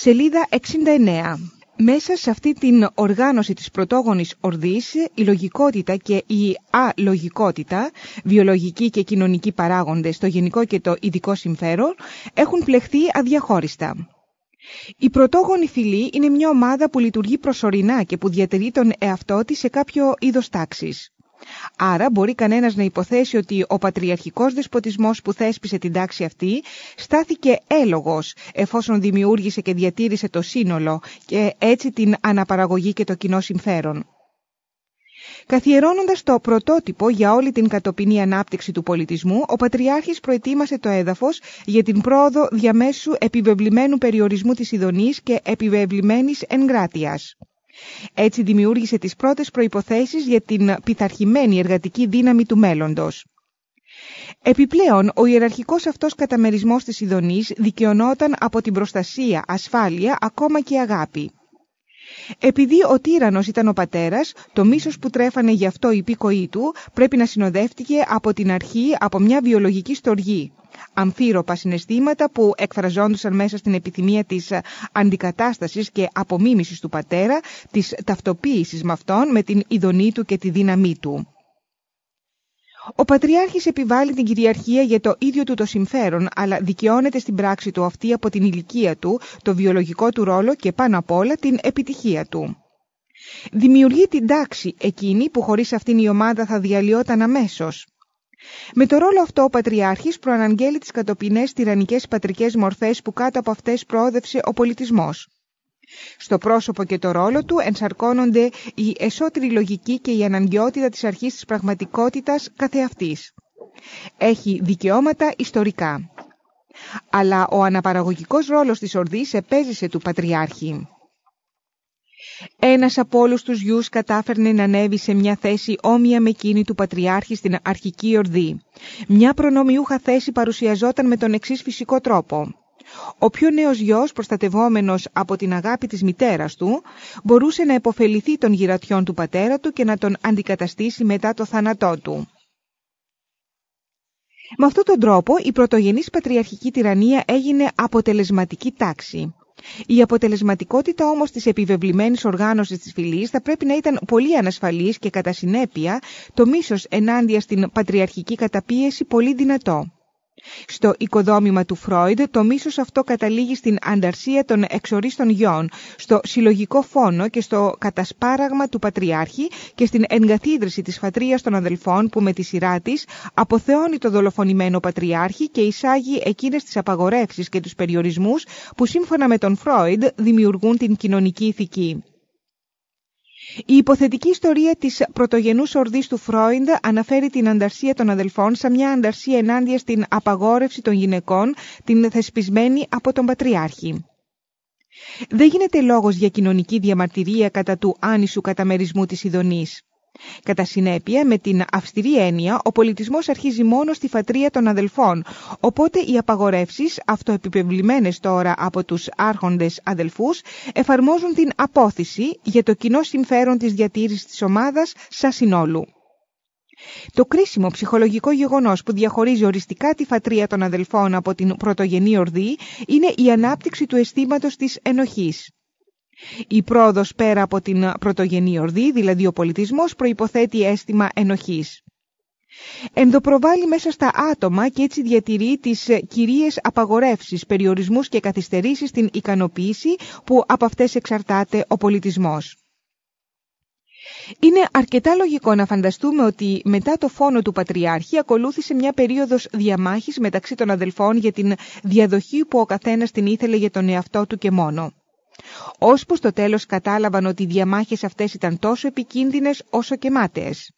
Σελίδα 69. Μέσα σε αυτή την οργάνωση της πρωτόγονης ορδής, η λογικότητα και η αλογικότητα, βιολογικοί και κοινωνικοί παράγοντες, το γενικό και το ειδικό συμφέρον, έχουν πλεχθεί αδιαχώριστα. Η πρωτόγονη φυλή είναι μια ομάδα που λειτουργεί προσωρινά και που διατηρεί τον εαυτό της σε κάποιο είδος τάξης. Άρα μπορεί κανένας να υποθέσει ότι ο πατριαρχικός δεσποτισμός που θέσπισε την τάξη αυτή στάθηκε έλογος εφόσον δημιούργησε και διατήρησε το σύνολο και έτσι την αναπαραγωγή και το κοινό συμφέρον. Καθιερώνοντας το πρωτότυπο για όλη την κατοπινή ανάπτυξη του πολιτισμού, ο Πατριάρχης προετοίμασε το έδαφος για την πρόοδο διαμέσου επιβεβλημένου περιορισμού της Ιδονής και επιβεβλημένης εγκράτειας. Έτσι δημιούργησε τις πρώτες προϋποθέσεις για την πειθαρχημένη εργατική δύναμη του μέλλοντος. Επιπλέον, ο ιεραρχικός αυτός καταμερισμός της Ιδονής δικαιωνόταν από την προστασία, ασφάλεια, ακόμα και αγάπη. Επειδή ο τύρανος ήταν ο πατέρας, το μίσος που τρέφανε γι' αυτό η υπήκοή του πρέπει να συνοδεύτηκε από την αρχή από μια βιολογική στοργή. Αμφίροπα συναισθήματα που εκφραζόντουσαν μέσα στην επιθυμία της αντικατάστασης και απομίμησης του πατέρα, της ταυτοποίησης με αυτόν, με την ειδονή του και τη δύναμή του. Ο Πατριάρχης επιβάλλει την κυριαρχία για το ίδιο του το συμφέρον, αλλά δικαιώνεται στην πράξη του αυτή από την ηλικία του, το βιολογικό του ρόλο και πάνω απ' όλα την επιτυχία του. Δημιουργεί την τάξη εκείνη που χωρίς αυτήν η ομάδα θα διαλυόταν αμέσως. Με το ρόλο αυτό ο Πατριάρχης προαναγγέλει τις κατοπινές τυραννικές πατρικές μορφές που κάτω από αυτές προόδευσε ο πολιτισμός. Στο πρόσωπο και το ρόλο του ενσαρκώνονται η εσωτερή λογική και η αναγκαιότητα της αρχής της πραγματικότητας καθεαυτής. Έχει δικαιώματα ιστορικά. Αλλά ο αναπαραγωγικός ρόλος της ορδής επέζησε του Πατριάρχη. Ένας από όλους τους γιους κατάφερνε να ανέβει σε μια θέση όμοια με εκείνη του Πατριάρχη στην αρχική ορδή. Μια προνομιούχα θέση παρουσιαζόταν με τον εξής φυσικό τρόπο. Ο πιο νέος γιος, προστατευόμενος από την αγάπη της μητέρας του, μπορούσε να επωφεληθεί των γυρατιών του πατέρα του και να τον αντικαταστήσει μετά το θάνατό του. Με αυτόν τον τρόπο η πρωτογενής πατριαρχική τυραννία έγινε αποτελεσματική τάξη. Η αποτελεσματικότητα όμως της επιβεβλημένης οργάνωσης της φυλής θα πρέπει να ήταν πολύ ανασφαλής και κατά συνέπεια το μίσος ενάντια στην πατριαρχική καταπίεση πολύ δυνατό. Στο οικοδόμημα του Φρόιντ το μίσος αυτό καταλήγει στην ανταρσία των εξορίστων γιών, στο συλλογικό φόνο και στο κατασπάραγμα του Πατριάρχη και στην εγκαθίδρυση της φατρίας των αδελφών που με τη σειρά της αποθεώνει το δολοφονημένο Πατριάρχη και εισάγει εκείνες τις απαγορεύσεις και τους περιορισμούς που σύμφωνα με τον Φρόιντ δημιουργούν την κοινωνική ηθική. Η υποθετική ιστορία της πρωτογενούς ορδής του Φρόιντ αναφέρει την ανταρσία των αδελφών σαν μια ανταρσία ενάντια στην απαγόρευση των γυναικών, την θεσπισμένη από τον Πατριάρχη. Δεν γίνεται λόγος για κοινωνική διαμαρτυρία κατά του άνισου καταμερισμού της Ιδονής. Κατά συνέπεια, με την αυστηρή έννοια, ο πολιτισμός αρχίζει μόνο στη φατρία των αδελφών, οπότε οι απαγορεύσεις, αυτοεπιπευλημένες τώρα από τους άρχοντες αδελφούς, εφαρμόζουν την απόθεση για το κοινό συμφέρον της διατήρησης της ομάδας σαν συνόλου. Το κρίσιμο ψυχολογικό γεγονός που διαχωρίζει οριστικά τη φατρία των αδελφών από την πρωτογενή ορδή είναι η ανάπτυξη του αισθήματος της ενοχής. Η πρόοδος πέρα από την πρωτογενή ορδή, δηλαδή ο πολιτισμός, προϋποθέτει αίσθημα ενοχής. Ενδοπροβάλλει μέσα στα άτομα και έτσι διατηρεί τις κυρίες απαγορεύσεις, περιορισμούς και καθυστερήσεις στην ικανοποίηση που από αυτές εξαρτάται ο πολιτισμός. Είναι αρκετά λογικό να φανταστούμε ότι μετά το φόνο του Πατριάρχη ακολούθησε μια περίοδος διαμάχης μεταξύ των αδελφών για την διαδοχή που ο καθένας την ήθελε για τον εαυτό του και μόνο ώσπου στο τέλος κατάλαβαν ότι οι διαμάχες αυτές ήταν τόσο επικίνδυνες όσο και μάταιες.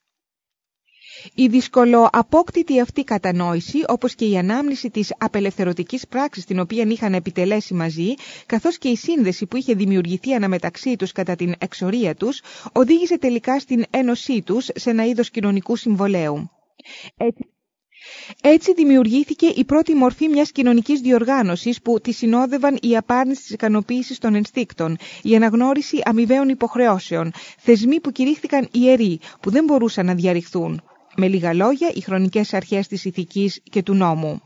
Η δυσκολοαπόκτητη αυτή κατανόηση, όπως και η ανάμνηση της απελευθερωτικής πράξης την οποία είχαν επιτελέσει μαζί, καθώς και η σύνδεση που είχε δημιουργηθεί αναμεταξύ τους κατά την εξορία τους, οδήγησε τελικά στην ένωσή τους σε ένα είδος κοινωνικού συμβολέου. Έτσι, έτσι δημιουργήθηκε η πρώτη μορφή μιας κοινωνικής διοργάνωσης που τη συνόδευαν η απάρνησης της ικανοποίησης των ενστίκτων, η αναγνώριση αμοιβαίων υποχρεώσεων, θεσμοί που κηρύχθηκαν ιεροί, που δεν μπορούσαν να διαρριχθούν. Με λίγα λόγια, οι χρονικές αρχές της ηθικής και του νόμου.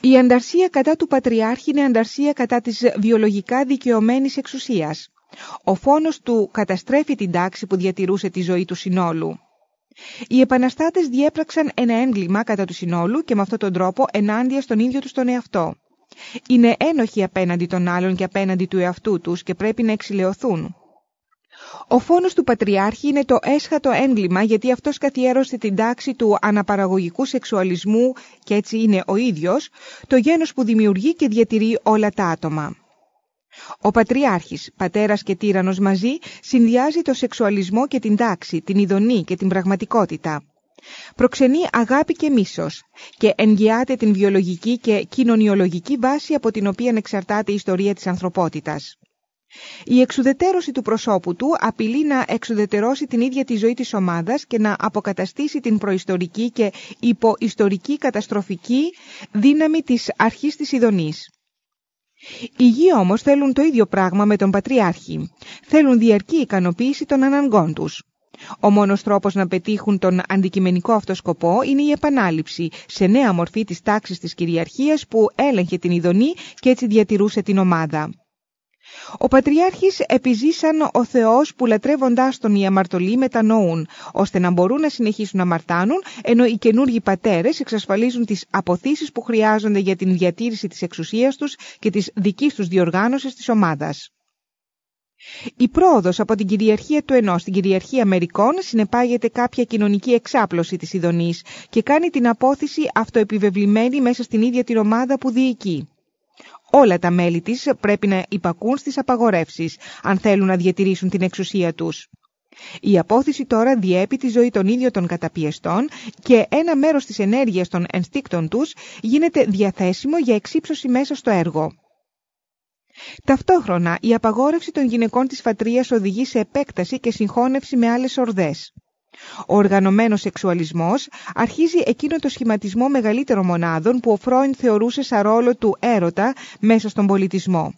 Η ανταρσία κατά του Πατριάρχη είναι ανταρσία κατά της βιολογικά δικαιωμένης εξουσίας. Ο φόνος του καταστρέφει την τάξη που διατηρούσε τη ζωή του συνόλου. Οι επαναστάτες διέπραξαν ένα έγκλημα κατά του συνόλου και με αυτόν τον τρόπο ενάντια στον ίδιο τους τον εαυτό. Είναι ένοχοι απέναντι των άλλων και απέναντι του εαυτού τους και πρέπει να εξηλαιωθούν. Ο φόνος του Πατριάρχη είναι το έσχατο έγκλημα γιατί αυτός καθιέρωσε την τάξη του αναπαραγωγικού σεξουαλισμού και έτσι είναι ο ίδιος, το γένος που δημιουργεί και διατηρεί όλα τα άτομα. Ο Πατριάρχης, πατέρας και τύρανος μαζί, συνδυάζει το σεξουαλισμό και την τάξη, την ειδονή και την πραγματικότητα. Προξενεί αγάπη και μίσος και εγγυάται την βιολογική και κοινωνιολογική βάση από την οποία εξαρτάται η ιστορία της ανθρωπότητας. Η εξουδετερώση του προσώπου του απειλεί να εξουδετερώσει την ίδια τη ζωή της ομάδας και να αποκαταστήσει την προϊστορική και υποϊστορική καταστροφική δύναμη της αρχής της Ιδονής. Οι γη όμως θέλουν το ίδιο πράγμα με τον Πατριάρχη. Θέλουν διαρκή ικανοποίηση των αναγκών τους. Ο μόνος τρόπος να πετύχουν τον αντικειμενικό αυτό σκοπό είναι η επανάληψη σε νέα μορφή της τάξης της κυριαρχίας που έλεγχε την ειδονή και έτσι διατηρούσε την ομάδα. Ο Πατριάρχης επιζήσαν ο Θεός που λατρεύοντάς τον οι αμαρτωλοί μετανοούν, ώστε να μπορούν να συνεχίσουν να αμαρτάνουν, ενώ οι καινούργοι πατέρες εξασφαλίζουν τις αποθήσεις που χρειάζονται για την διατήρηση της εξουσίας τους και της δικής τους διοργάνωσης της ομάδας. Η πρόοδος από την κυριαρχία του ενός στην κυριαρχία μερικών συνεπάγεται κάποια κοινωνική εξάπλωση της ειδονής και κάνει την απόθεση αυτοεπιβεβλημένη μέσα στην ίδια την ομάδα που διοικεί. Όλα τα μέλη της πρέπει να υπακούν στις απαγορεύσεις, αν θέλουν να διατηρήσουν την εξουσία τους. Η απόθεση τώρα διέπει τη ζωή των ίδιων των καταπιεστών και ένα μέρος της ενέργειας των ενστίκτων τους γίνεται διαθέσιμο για εξύψωση μέσα στο έργο. Ταυτόχρονα, η απαγόρευση των γυναικών της φατρίας οδηγεί σε επέκταση και συγχώνευση με άλλες ορδές. Ο οργανωμένος σεξουαλισμός αρχίζει εκείνο το σχηματισμό μεγαλύτερων μονάδων που ο Φρόιν θεωρούσε σαν ρόλο του έρωτα μέσα στον πολιτισμό.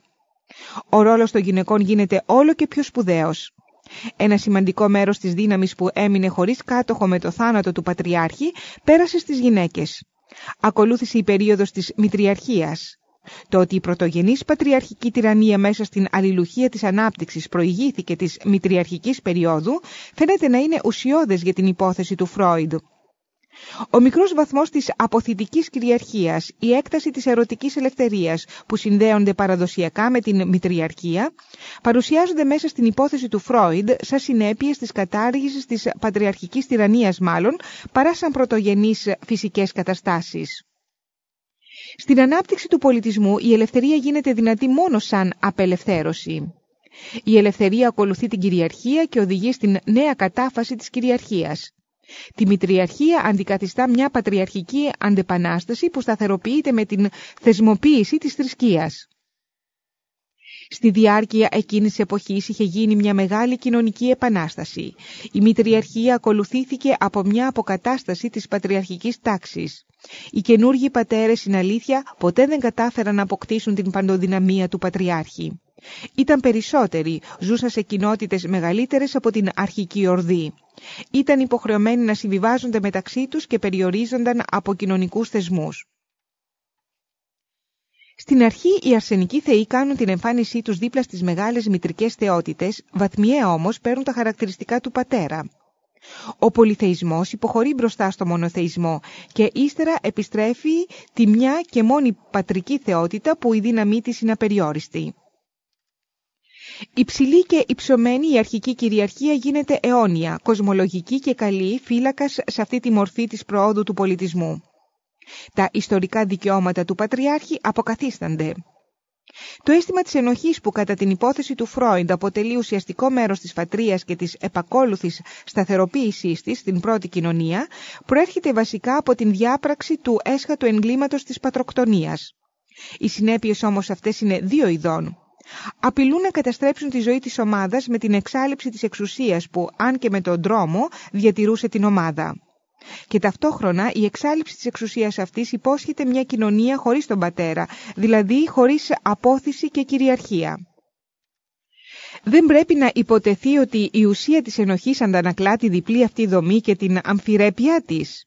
Ο ρόλος των γυναικών γίνεται όλο και πιο σπουδαίος. Ένα σημαντικό μέρος της δύναμης που έμεινε χωρίς κάτοχο με το θάνατο του Πατριάρχη πέρασε στις γυναίκες. Ακολούθησε η περίοδος της μητριαρχίας. Το ότι η πρωτογενής πατριαρχική τυραννία μέσα στην αλληλουχία της ανάπτυξης προηγήθηκε της μητριαρχικής περίοδου φαίνεται να είναι ουσιώδες για την υπόθεση του Φρόιντ. Ο μικρός βαθμός της αποθητικής κυριαρχίας, η έκταση της ερωτικής ελευθερίας που συνδέονται παραδοσιακά με την μητριαρχία, παρουσιάζονται μέσα στην υπόθεση του Φρόιντ σαν συνέπειες της κατάργησης της πατριαρχικής τυραννίας μάλλον, παρά σαν πρωτογενείς φυσικές καταστάσεις. Στην ανάπτυξη του πολιτισμού η ελευθερία γίνεται δυνατή μόνο σαν απελευθέρωση. Η ελευθερία ακολουθεί την κυριαρχία και οδηγεί στην νέα κατάφαση της κυριαρχίας. Τη μητριαρχία αντικαθιστά μια πατριαρχική αντεπανάσταση που σταθεροποιείται με την θεσμοποίηση της θρησκείας. Στη διάρκεια εκείνης της εποχής είχε γίνει μια μεγάλη κοινωνική επανάσταση. Η μητριαρχία ακολουθήθηκε από μια αποκατάσταση της πατριαρχικής τάξης. Οι καινούργοι πατέρες στην αλήθεια ποτέ δεν κατάφεραν να αποκτήσουν την παντοδυναμία του Πατριάρχη. Ήταν περισσότεροι, ζούσαν σε κοινότητες μεγαλύτερες από την αρχική ορδή. Ήταν υποχρεωμένοι να συμβιβάζονται μεταξύ τους και περιορίζονταν από κοινωνικούς θεσμούς. Στην αρχή οι αρσενικοί θεοί κάνουν την εμφάνισή τους δίπλα στις μεγάλες μητρικές θεότητες, βαθμιαία όμως παίρνουν τα χαρακτηριστικά του πατέρα. Ο πολυθεϊσμός υποχωρεί μπροστά στο μονοθεϊσμό και ύστερα επιστρέφει τη μια και μόνη πατρική θεότητα που η δύναμή της είναι απεριόριστη. Υψηλή και υψωμένη η αρχική κυριαρχία γίνεται αιώνια, κοσμολογική και καλή φύλακας σε αυτή τη μορφή της προόδου του πολιτισμού. Τα ιστορικά δικαιώματα του Πατριάρχη αποκαθίστανται. Το αίσθημα της ενοχής που κατά την υπόθεση του Φρόιντ αποτελεί ουσιαστικό μέρος της φατρίας και της επακόλουθης σταθεροποίησής της στην πρώτη κοινωνία προέρχεται βασικά από την διάπραξη του έσχατου εγκλήματος της πατροκτονίας. Οι συνέπειες όμως αυτές είναι δύο ειδών. Απειλούν να καταστρέψουν τη ζωή της ομάδας με την εξάλληψη της εξουσίας που, αν και με τον δρόμο, διατηρούσε την ομάδα. Και ταυτόχρονα η εξάλληψη της εξουσίας αυτής υπόσχεται μια κοινωνία χωρίς τον πατέρα, δηλαδή χωρίς απόθυση και κυριαρχία. Δεν πρέπει να υποτεθεί ότι η ουσία της ενοχής αντανακλά τη διπλή αυτή δομή και την αμφιρέπειά της.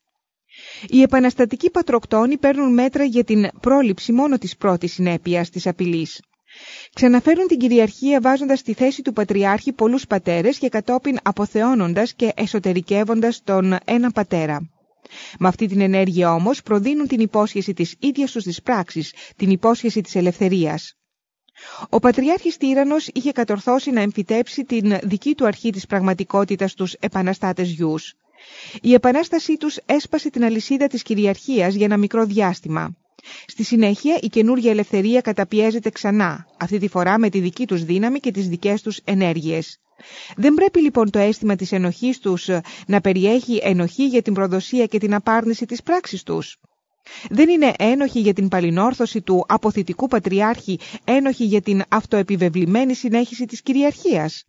Οι επαναστατικοί πατροκτόνοι παίρνουν μέτρα για την πρόληψη μόνο της πρώτης συνέπειας της απειλής. Ξαναφέρουν την κυριαρχία βάζοντας στη θέση του Πατριάρχη πολλούς πατέρες και κατόπιν αποθεώνοντας και εσωτερικεύοντας τον ένα πατέρα. Με αυτή την ενέργεια όμως προδίνουν την υπόσχεση της ίδιας τους της πράξης, την υπόσχεση της ελευθερίας. Ο Πατριάρχης Τύρανος είχε κατορθώσει να εμφυτέψει την δική του αρχή της πραγματικότητας στους επαναστάτες γιους. Η επανάστασή τους έσπασε την αλυσίδα της κυριαρχίας για ένα μικρό διάστημα. Στη συνέχεια η καινούργια ελευθερία καταπιέζεται ξανά, αυτή τη φορά με τη δική τους δύναμη και τις δικές τους ενέργειες. Δεν πρέπει λοιπόν το αίσθημα της ενοχής τους να περιέχει ενοχή για την προδοσία και την απάρνηση της πράξης τους. Δεν είναι ένοχοι για την παλινόρθωση του αποθητικού πατριάρχη, ένοχοι για την αυτοεπιβεβλημένη συνέχιση της κυριαρχίας.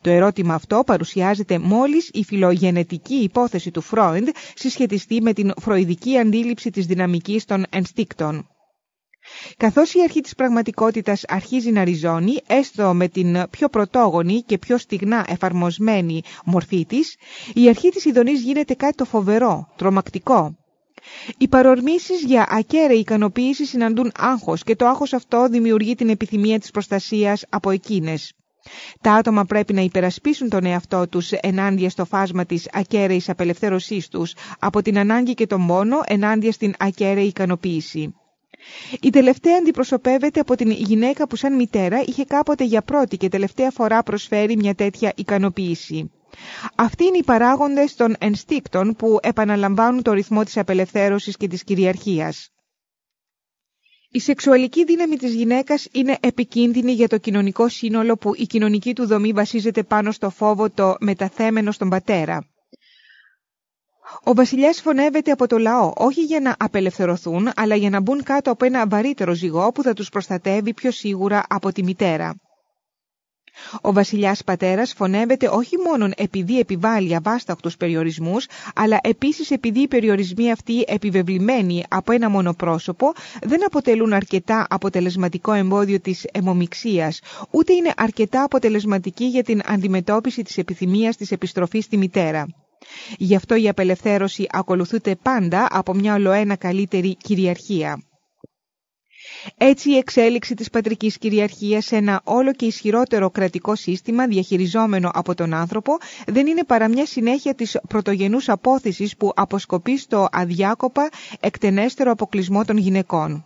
Το ερώτημα αυτό παρουσιάζεται μόλις η φιλογενετική υπόθεση του Φρόιντ συσχετιστεί με την φροηδική αντίληψη της δυναμικής των ενστίκτων. Καθώς η αρχή της πραγματικότητας αρχίζει να ριζώνει, έστω με την πιο πρωτόγονη και πιο στιγνά εφαρμοσμένη μορφή της, η αρχή της ειδονής γίνεται κάτι το φοβερό, τρομακτικό. Οι παρορμήσεις για ακέραιη ικανοποίηση συναντούν άγχος και το άγχος αυτό δημιουργεί την επιθυμία της προστασίας από εκείνες. Τα άτομα πρέπει να υπερασπίσουν τον εαυτό τους ενάντια στο φάσμα της ακέραιης απελευθέρωσής τους, από την ανάγκη και τον μόνο ενάντια στην ακέραιη ικανοποίηση. Η τελευταία αντιπροσωπεύεται από την γυναίκα που σαν μητέρα είχε κάποτε για πρώτη και τελευταία φορά προσφέρει μια τέτοια ικανοποίηση. Αυτοί είναι οι παράγοντες των ενστίκτων που επαναλαμβάνουν το ρυθμό της απελευθέρωσης και της κυριαρχίας. Η σεξουαλική δύναμη της γυναίκας είναι επικίνδυνη για το κοινωνικό σύνολο που η κοινωνική του δομή βασίζεται πάνω στο φόβο το μεταθέμενο στον πατέρα. Ο βασιλιάς φωνεύεται από το λαό όχι για να απελευθερωθούν, αλλά για να μπουν κάτω από ένα βαρύτερο ζυγό που θα τους προστατεύει πιο σίγουρα από τη μητέρα. Ο βασιλιάς πατέρας φωνεύεται όχι μόνο επειδή επιβάλλει αβάσταχτους περιορισμούς, αλλά επίσης επειδή οι περιορισμοί αυτοί επιβεβλημένοι από ένα μόνο πρόσωπο δεν αποτελούν αρκετά αποτελεσματικό εμπόδιο της αιμομιξίας, ούτε είναι αρκετά αποτελεσματικοί για την αντιμετώπιση της επιθυμίας της επιστροφής στη μητέρα. Γι' αυτό η απελευθέρωση ακολουθούνται πάντα από μια ολοένα καλύτερη κυριαρχία. Έτσι η εξέλιξη της πατρικής κυριαρχίας σε ένα όλο και ισχυρότερο κρατικό σύστημα διαχειριζόμενο από τον άνθρωπο δεν είναι παρά μια συνέχεια της πρωτογενούς απόθεσης που αποσκοπεί στο αδιάκοπα εκτενέστερο αποκλεισμό των γυναικών.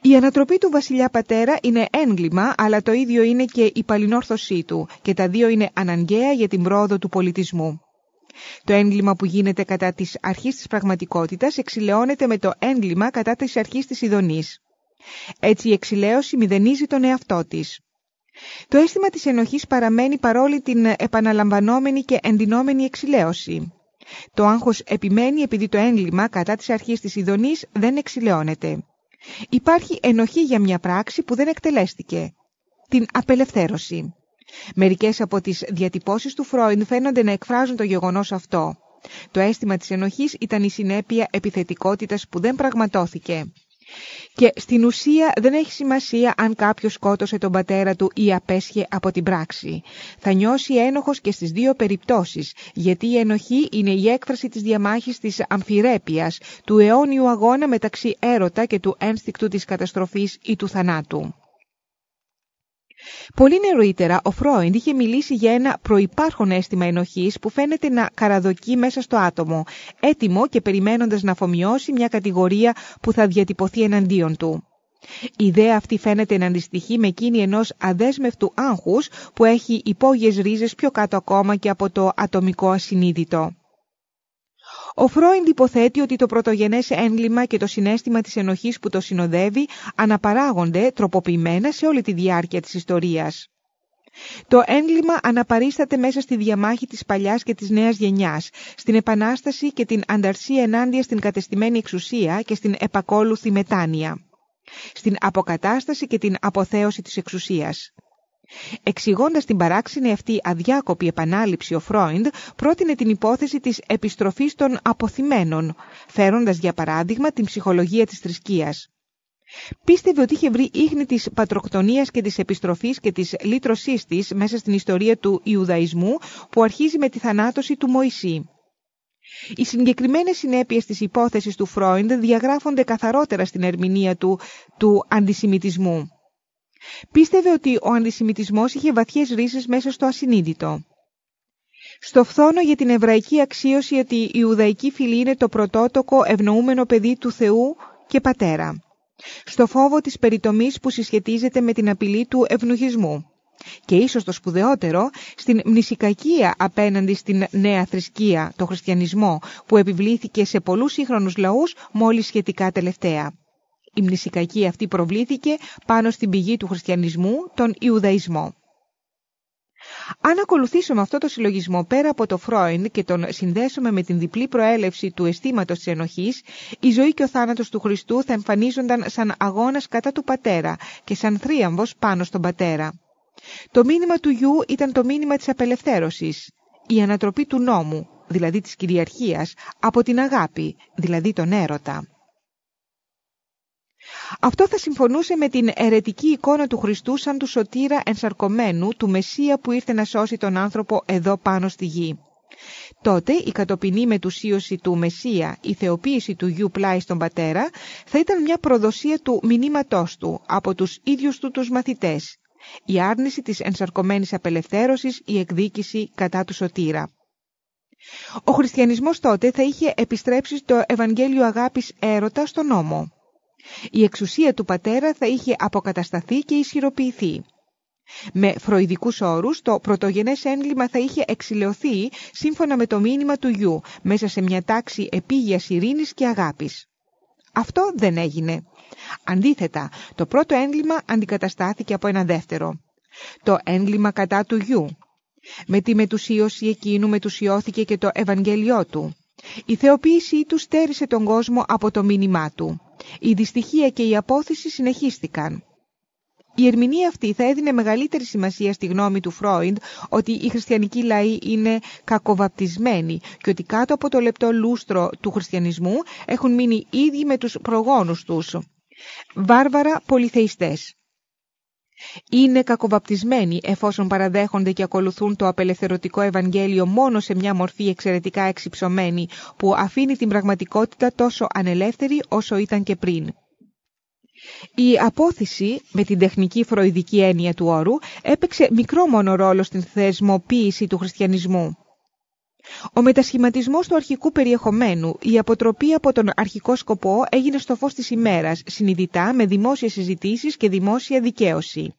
Η ανατροπή του βασιλιά πατέρα είναι έγκλημα, αλλά το ίδιο είναι και η παλινόρθωσή του και τα δύο είναι αναγκαία για την πρόοδο του πολιτισμού. Το έγκλημα που γίνεται κατά της αρχής της πραγματικότητας εξηλαιώνεται με το έγκλημα κατά της αρχής της ειδονής. Έτσι η εξηλαίωση μηδενίζει τον εαυτό της. Το αίσθημα της ενοχής παραμένει παρόλη την επαναλαμβανόμενη και εντυνόμενη εξηλαίωση. Το άγχος επιμένει επειδή το έγκλημα κατά της αρχής της ειδονής δεν εξηλαιώνεται. Υπάρχει ενοχή για μια πράξη που δεν εκτελέστηκε. Την απελευθέρωση. Μερικές από τις διατυπώσεις του Φρόιντ φαίνονται να εκφράζουν το γεγονός αυτό. Το αίσθημα της ενοχής ήταν η συνέπεια επιθετικότητας που δεν πραγματώθηκε. Και στην ουσία δεν έχει σημασία αν κάποιος σκότωσε τον πατέρα του ή απέσχε από την πράξη. Θα νιώσει ένοχος και στις δύο περιπτώσεις, γιατί η ενοχή είναι η έκφραση της διαμάχης της αμφιρέπειας, του αιώνιου αγώνα μεταξύ έρωτα και του ένστικτου της καταστροφής ή του θανάτου. Πολύ νωρίτερα, ο Φρόιντ είχε μιλήσει για ένα προϋπάρχον αίσθημα ενοχής που φαίνεται να καραδοκεί μέσα στο άτομο, έτοιμο και περιμένοντας να αφομοιώσει μια κατηγορία που θα διατυπωθεί εναντίον του. Η ιδέα αυτή φαίνεται να αντιστοιχεί με εκείνη ενός αδέσμευτου άγχους που έχει υπόγειες ρίζες πιο κάτω ακόμα και από το ατομικό ασυνείδητο. Ο Φρόιντ υποθέτει ότι το πρωτογενές έγκλημα και το συνέστημα της ενοχής που το συνοδεύει αναπαράγονται τροποποιημένα σε όλη τη διάρκεια της ιστορίας. Το έγκλημα αναπαρίσταται μέσα στη διαμάχη της παλιάς και της νέας γενιάς, στην επανάσταση και την ανταρσία ενάντια στην κατεστημένη εξουσία και στην επακόλουθη μετάνοια, στην αποκατάσταση και την αποθέωση της εξουσίας. Εξηγώντας την παράξενη αυτή αδιάκοπη επανάληψη, ο Φρόιντ πρότεινε την υπόθεση της επιστροφής των αποθυμένων, φέροντας για παράδειγμα την ψυχολογία της θρησκείας. Πίστευε ότι είχε βρει ίχνη της πατροκτονίας και της επιστροφής και της λύτρωσής της μέσα στην ιστορία του Ιουδαϊσμού που αρχίζει με τη θανάτωση του Μωυσή. Οι συγκεκριμένες συνέπειες της υπόθεσης του Φρόιντ διαγράφονται καθαρότερα στην ερμηνεία του του αντισημιτισμού. Πίστευε ότι ο αντισημιτισμός είχε βαθιές ρίζες μέσα στο ασυνείδητο. Στο φθόνο για την εβραϊκή αξίωση ότι η Ιουδαϊκή φυλή είναι το πρωτότοκο ευνοούμενο παιδί του Θεού και πατέρα. Στο φόβο της περιτομής που συσχετίζεται με την απειλή του ευνουχισμού και ίσως το σπουδαιότερο στην μνησικακία απέναντι στην νέα θρησκεία, το χριστιανισμό, που επιβλήθηκε σε πολλούς σύγχρονους λαούς μόλις σχετικά τελευταία. Η μνησικακία αυτή προβλήθηκε πάνω στην πηγή του χριστιανισμού, τον Ιουδαϊσμό. Αν ακολουθήσουμε αυτό το συλλογισμό πέρα από το Φρόιν και τον συνδέσουμε με την διπλή προέλευση του αισθήματος της ενοχής, η ζωή και ο θάνατος του Χριστού θα εμφανίζονταν σαν αγώνας κατά του πατέρα και σαν θρίαμβος πάνω στον πατέρα. Το μήνυμα του γιου ήταν το μήνυμα της απελευθέρωσης, η ανατροπή του νόμου, δηλαδή της κυριαρχίας, από την αγάπη, δηλαδή τον έρωτα. Αυτό θα συμφωνούσε με την αιρετική εικόνα του Χριστού σαν του σωτήρα ενσαρκωμένου, του Μεσσία που ήρθε να σώσει τον άνθρωπο εδώ πάνω στη γη. Τότε η κατοπινή μετουσίωση του Μεσσία, η θεοποίηση του γιου πλάι στον πατέρα, θα ήταν μια προδοσία του μηνύματός του από τους ίδιους του τους μαθητές, η άρνηση της ενσαρκωμένης απελευθέρωσης, η εκδίκηση κατά του σωτήρα. Ο χριστιανισμός τότε θα είχε επιστρέψει στο Ευαγγέλιο Αγάπης έρωτα στον νόμο. Η εξουσία του πατέρα θα είχε αποκατασταθεί και ισχυροποιηθεί. Με φροηδικούς όρους, το πρωτογενές έγκλημα θα είχε εξηλαιωθεί σύμφωνα με το μήνυμα του γιου, μέσα σε μια τάξη επίγειας ειρήνης και αγάπης. Αυτό δεν έγινε. Αντίθετα, το πρώτο έγκλημα αντικαταστάθηκε από ένα δεύτερο. Το έγκλημα κατά του γιου. Με τη μετουσίωση εκείνου μετουσιώθηκε και το Ευαγγέλιό του. Η θεοποίησή του στέρισε τον κόσμο από το μήνυμά του. Η δυστυχία και η απόθεση συνεχίστηκαν. Η ερμηνεία αυτή θα έδινε μεγαλύτερη σημασία στη γνώμη του Φρόιντ ότι οι χριστιανικοί λαοί είναι κακοβαπτισμένοι και ότι κάτω από το λεπτό λούστρο του χριστιανισμού έχουν μείνει ίδιοι με τους προγόνους τους. Βάρβαρα πολυθεϊστές. Είναι κακοβαπτισμένοι εφόσον παραδέχονται και ακολουθούν το απελευθερωτικό Ευαγγέλιο μόνο σε μια μορφή εξαιρετικά εξυψωμένη που αφήνει την πραγματικότητα τόσο ανελεύθερη όσο ήταν και πριν. Η απόθεση, με την τεχνική φροηδική έννοια του όρου, έπαιξε μικρό μόνο ρόλο στην θεσμοποίηση του χριστιανισμού. Ο μετασχηματισμός του αρχικού περιεχομένου, η αποτροπή από τον αρχικό σκοπό έγινε στο φως της ημέρας, συνειδητά με δημόσιες συζητήσεις και δημόσια δικαίωση.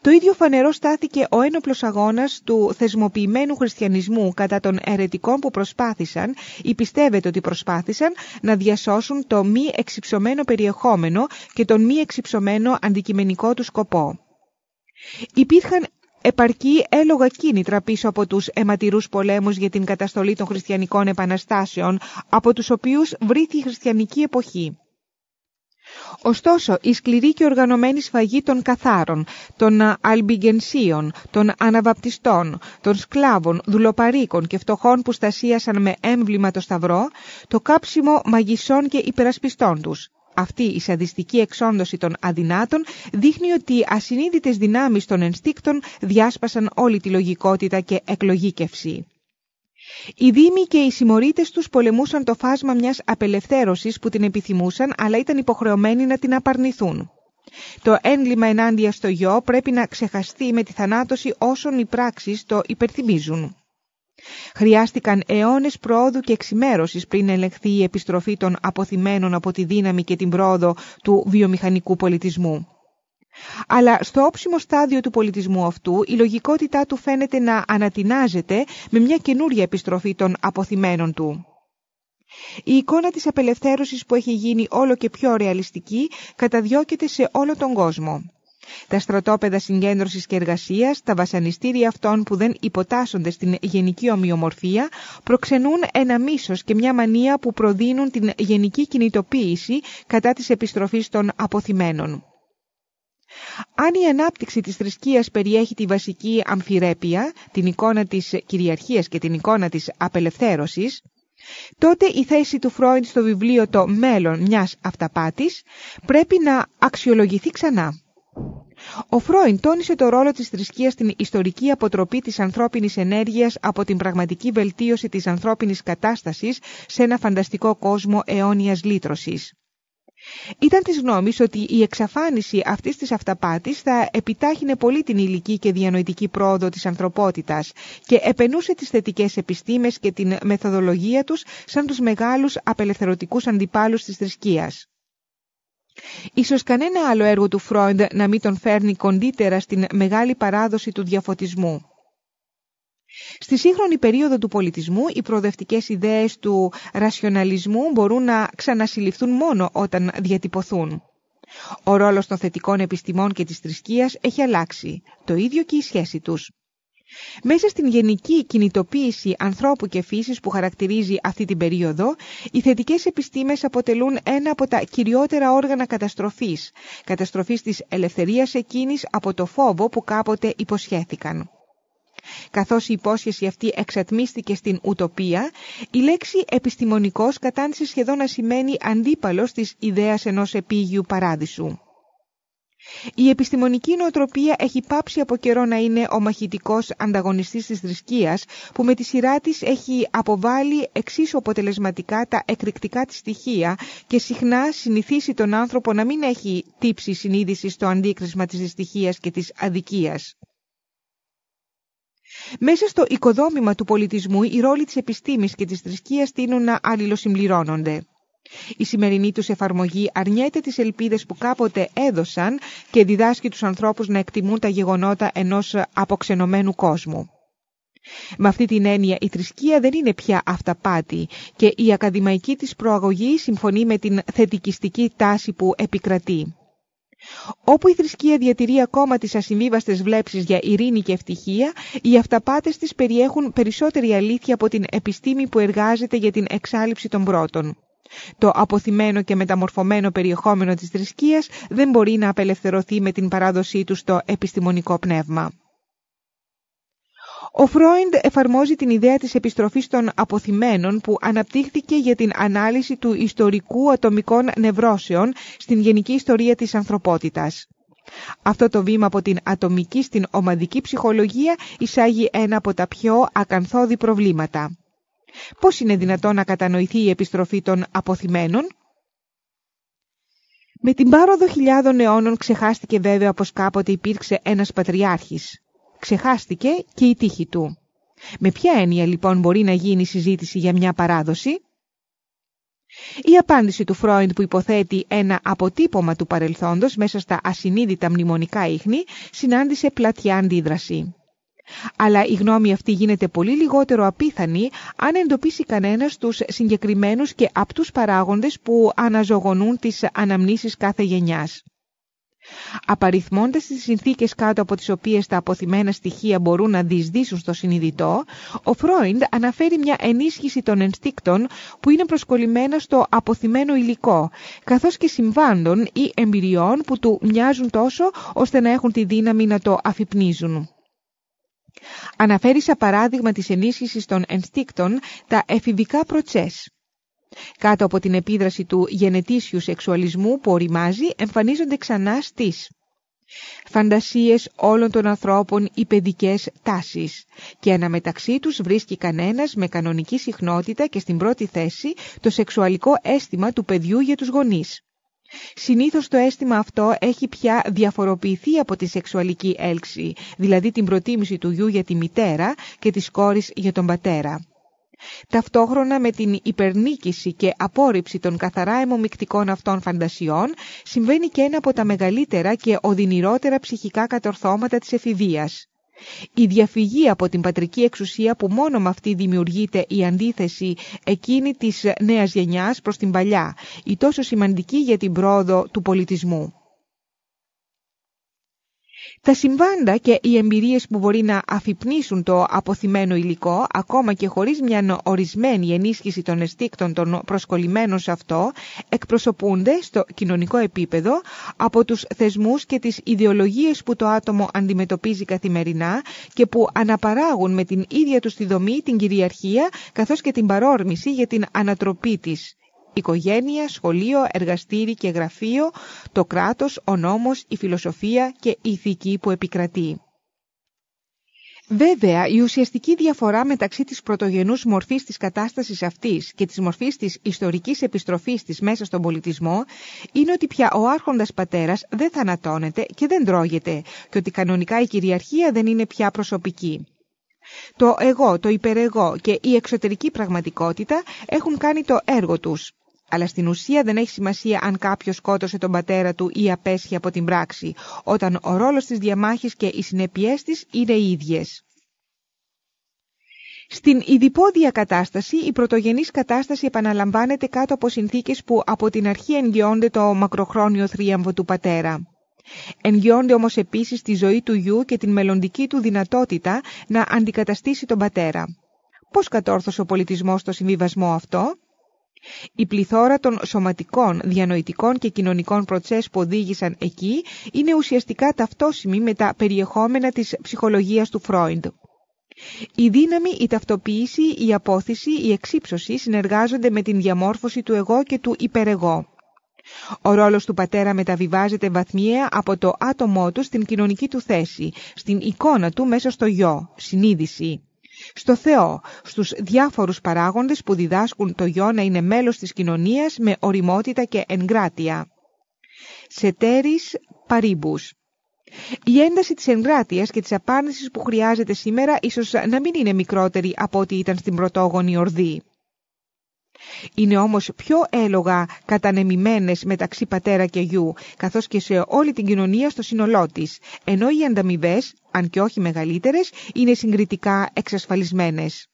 Το ίδιο φανερό στάθηκε ο ένοπλος αγώνας του θεσμοποιημένου χριστιανισμού κατά των αιρετικών που προσπάθησαν ή πιστεύετε ότι προσπάθησαν να διασώσουν το μη εξυψωμένο περιεχόμενο και τον μη εξυψωμένο αντικειμενικό του σκοπό. Υπήρχαν επαρκή έλογα κίνητρα πίσω από τους αιματηρούς πολέμους για την καταστολή των χριστιανικών επαναστάσεων, από τους οποίους βρήθη η χριστιανική εποχή. Ωστόσο, η σκληρή και οργανωμένη σφαγή των καθάρων, των αλμπιγενσίων, των αναβαπτιστών, των σκλάβων, δουλοπαρίκων και φτωχών που στασίασαν με έμβλημα το σταυρό, το κάψιμο μαγισσών και υπερασπιστών τους, αυτή η σαδιστική εξόντωση των αδυνάτων δείχνει ότι οι ασυνείδητες δυνάμεις των ενστίκτων διάσπασαν όλη τη λογικότητα και εκλογήκευση. Οι δήμοι και οι συμμορίτες τους πολεμούσαν το φάσμα μιας απελευθέρωσης που την επιθυμούσαν αλλά ήταν υποχρεωμένοι να την απαρνηθούν. Το έγκλημα ενάντια στο γιο πρέπει να ξεχαστεί με τη θανάτωση όσων οι πράξεις το υπερθυμίζουν. Χρειάστηκαν αιώνες πρόοδου και εξημέρωσης πριν ελεγχθεί η επιστροφή των αποθυμένων από τη δύναμη και την πρόοδο του βιομηχανικού πολιτισμού. Αλλά στο όψιμο στάδιο του πολιτισμού αυτού η λογικότητά του φαίνεται να ανατινάζεται με μια καινούρια επιστροφή των αποθυμένων του. Η εικόνα της απελευθέρωσης που έχει γίνει όλο και πιο ρεαλιστική καταδιώκεται σε όλο τον κόσμο. Τα στρατόπεδα συγκέντρωσης και εργασίας, τα βασανιστήρια αυτών που δεν υποτάσσονται στην γενική ομοιομορφία, προξενούν ένα μίσος και μια μανία που προδίνουν την γενική κινητοποίηση κατά της επιστροφής των αποθυμένων. Αν η ανάπτυξη της θρησκείας περιέχει τη βασική αμφιρέπεια, την εικόνα της κυριαρχίας και την εικόνα της απελευθέρωσης, τότε η θέση του Φρόιντ στο βιβλίο «Το μέλλον μιας αυταπάτης» πρέπει να αξιολογηθεί ξανά. Ο Φρόιν τόνισε το ρόλο της θρησκείας στην ιστορική αποτροπή της ανθρώπινης ενέργειας από την πραγματική βελτίωση της ανθρώπινης κατάστασης σε ένα φανταστικό κόσμο αιώνιας λύτρωσης. Ήταν της γνώμης ότι η εξαφάνιση αυτής της αυταπάτης θα επιτάχυνε πολύ την υλική και διανοητική πρόοδο της ανθρωπότητας και επενούσε τις θετικές επιστήμες και την μεθοδολογία τους σαν τους μεγάλους απελευθερωτικούς αντιπάλους της θρησκείας. Ίσως κανένα άλλο έργο του Φρόιντ να μην τον φέρνει κοντύτερα στην μεγάλη παράδοση του διαφωτισμού. Στη σύγχρονη περίοδο του πολιτισμού, οι προοδευτικές ιδέες του ρασιοναλισμού μπορούν να ξανασυλληφθούν μόνο όταν διατυπωθούν. Ο ρόλος των θετικών επιστημών και της θρησκείας έχει αλλάξει, το ίδιο και η σχέση τους. Μέσα στην γενική κινητοποίηση ανθρώπου και φύσης που χαρακτηρίζει αυτή την περίοδο, οι θετικές επιστήμες αποτελούν ένα από τα κυριότερα όργανα καταστροφής, καταστροφής της ελευθερίας εκείνης από το φόβο που κάποτε υποσχέθηκαν. Καθώς η υπόσχεση αυτή εξατμίστηκε στην ουτοπία, η λέξη επιστημονικός κατάντησε σχεδόν να σημαίνει αντίπαλος της ιδέας ενός επίγειου παράδεισου. Η επιστημονική νοοτροπία έχει πάψει από καιρό να είναι ο μαχητικός ανταγωνιστής της θρησκείας που με τη σειρά της έχει αποβάλει εξίσου αποτελεσματικά τα εκρηκτικά της στοιχεία και συχνά συνηθίσει τον άνθρωπο να μην έχει τύψη συνείδηση στο αντίκρισμα της δυστυχίας και της αδικίας. Μέσα στο οικοδόμημα του πολιτισμού οι ρόλοι της επιστήμης και της θρησκείας τείνουν να αλληλοσυμπληρώνονται. Η σημερινή τους εφαρμογή αρνιέται τις ελπίδες που κάποτε έδωσαν και διδάσκει τους ανθρώπους να εκτιμούν τα γεγονότα ενός αποξενωμένου κόσμου. Με αυτή την έννοια η θρησκεία δεν είναι πια αυταπάτη και η ακαδημαϊκή της προαγωγή συμφωνεί με την θετικιστική τάση που επικρατεί. Όπου η θρησκεία διατηρεί ακόμα τις ασυμβίβαστες βλέψεις για ειρήνη και ευτυχία, οι αυταπάτες της περιέχουν περισσότερη αλήθεια από την επιστήμη που εργάζεται για την εξάλληψη των πρώτων. Το αποθυμένο και μεταμορφωμένο περιεχόμενο της θρησκείας δεν μπορεί να απελευθερωθεί με την παράδοσή του στο επιστημονικό πνεύμα. Ο Φρόιντ εφαρμόζει την ιδέα της επιστροφής των αποθυμένων που αναπτύχθηκε για την ανάλυση του ιστορικού ατομικών νευρώσεων στην γενική ιστορία της ανθρωπότητας. Αυτό το βήμα από την ατομική στην ομαδική ψυχολογία εισάγει ένα από τα πιο ακαθόδη προβλήματα. Πώς είναι δυνατόν να κατανοηθεί η επιστροφή των αποθυμένων; Με την πάροδο χιλιάδων αιώνων ξεχάστηκε βέβαια πως κάποτε υπήρξε ένας πατριάρχης. Ξεχάστηκε και η τύχη του. Με ποια έννοια λοιπόν μπορεί να γίνει συζήτηση για μια παράδοση; Η απάντηση του Φρόιντ που υποθέτει ένα αποτύπωμα του παρελθόντος μέσα στα ασυνείδητα μνημονικά ίχνη συνάντησε πλατιά αντίδραση αλλά η γνώμη αυτή γίνεται πολύ λιγότερο απίθανη αν εντοπίσει κανένας τους συγκεκριμένους και απτούς παράγοντες που αναζωογονούν τις αναμνήσεις κάθε γενιάς. Απαριθμώντας τις συνθήκες κάτω από τις οποίες τα αποθυμένα στοιχεία μπορούν να διεισδύσουν στο συνειδητό, ο Φρόιντ αναφέρει μια ενίσχυση των ενστίκτων που είναι προσκολλημένα στο αποθυμένο υλικό, καθώς και συμβάντων ή εμπειριών που του μοιάζουν τόσο ώστε να έχουν τη δύναμη να το αφυπνίζουν. Αναφέρει σαν παράδειγμα της ενίσχυσης των ενστίκτων τα εφηβικά προτσές. Κάτω από την επίδραση του γενετήσιου σεξουαλισμού που οριμάζει, εμφανίζονται ξανά στις φαντασίες όλων των ανθρώπων οι παιδικές τάσεις και αναμεταξύ τους βρίσκει κανένας με κανονική συχνότητα και στην πρώτη θέση το σεξουαλικό αίσθημα του παιδιού για τους γονείς. Συνήθως το αίσθημα αυτό έχει πια διαφοροποιηθεί από τη σεξουαλική έλξη, δηλαδή την προτίμηση του γιου για τη μητέρα και της κόρης για τον πατέρα. Ταυτόχρονα με την υπερνίκηση και απόρριψη των καθαρά αιμομικτικών αυτών φαντασιών συμβαίνει και ένα από τα μεγαλύτερα και οδυνηρότερα ψυχικά κατορθώματα της εφηβείας. Η διαφυγή από την πατρική εξουσία που μόνο με αυτή δημιουργείται η αντίθεση εκείνη της νέας γενιάς προς την παλιά, η τόσο σημαντική για την πρόοδο του πολιτισμού. Τα συμβάντα και οι εμπειρίες που μπορεί να αφυπνίσουν το αποθυμένο υλικό, ακόμα και χωρίς μια ορισμένη ενίσχυση των αισθήκτων των προσκολλημένων σε αυτό, εκπροσωπούνται στο κοινωνικό επίπεδο από τους θεσμούς και τις ιδεολογίες που το άτομο αντιμετωπίζει καθημερινά και που αναπαράγουν με την ίδια τους τη δομή την κυριαρχία καθώς και την παρόρμηση για την ανατροπή της. Οικογένεια, σχολείο, εργαστήρι και γραφείο, το κράτος, ο νόμος, η φιλοσοφία και η ηθική που επικρατεί. Βέβαια, η ουσιαστική διαφορά μεταξύ της πρωτογενούς μορφής της κατάστασης αυτής και της μορφής της ιστορικής επιστροφής της μέσα στον πολιτισμό είναι ότι πια ο άρχοντας πατέρας δεν θανατώνεται και δεν τρώγεται και ότι κανονικά η κυριαρχία δεν είναι πια προσωπική. Το εγώ, το υπερεγώ και η εξωτερική πραγματικότητα έχουν κάνει το έργο τους. Αλλά στην ουσία δεν έχει σημασία αν κάποιος σκότωσε τον πατέρα του ή απέσχει από την πράξη, όταν ο ρόλος της διαμάχης και οι συνέπειές της είναι οι ίδιες. Στην ειδipόδια κατάσταση, η πρωτογενής κατάσταση επαναλαμβάνεται κάτω από συνθήκες που από την αρχή εγγυώνται το μακροχρόνιο θρίαμβο του πατέρα. Εγγυώνται όμως επίσης τη ζωή του γιου και την μελλοντική του δυνατότητα να αντικαταστήσει τον πατέρα. Πώς κατόρθωσε ο πολιτισμός στο συμβιβασμό αυτό; Η πληθώρα των σωματικών, διανοητικών και κοινωνικών προτσές που οδήγησαν εκεί είναι ουσιαστικά ταυτόσιμη με τα περιεχόμενα της ψυχολογίας του Φρόιντ. Η δύναμη, η ταυτοποίηση, η απόθεση, η εξύψωση συνεργάζονται με την διαμόρφωση του εγώ και του υπερεγώ. Ο ρόλος του πατέρα μεταβιβάζεται βαθμιαία από το άτομό του στην κοινωνική του θέση, στην εικόνα του μέσα στο γιο, συνείδηση. Στο Θεό, στους διάφορους παράγοντες που διδάσκουν το γιο να είναι μέλος της κοινωνίας με οριμότητα και εγκράτεια. Σετέρης παρήμπους. Η ένταση της εγκράτειας και της απάντησης που χρειάζεται σήμερα ίσως να μην είναι μικρότερη από ό,τι ήταν στην πρωτόγονη ορδή. Είναι όμως πιο έλογα κατανεμημένες μεταξύ πατέρα και γιου, καθώς και σε όλη την κοινωνία στο σύνολό της, ενώ οι ανταμοιβές, αν και όχι μεγαλύτερες, είναι συγκριτικά εξασφαλισμένες.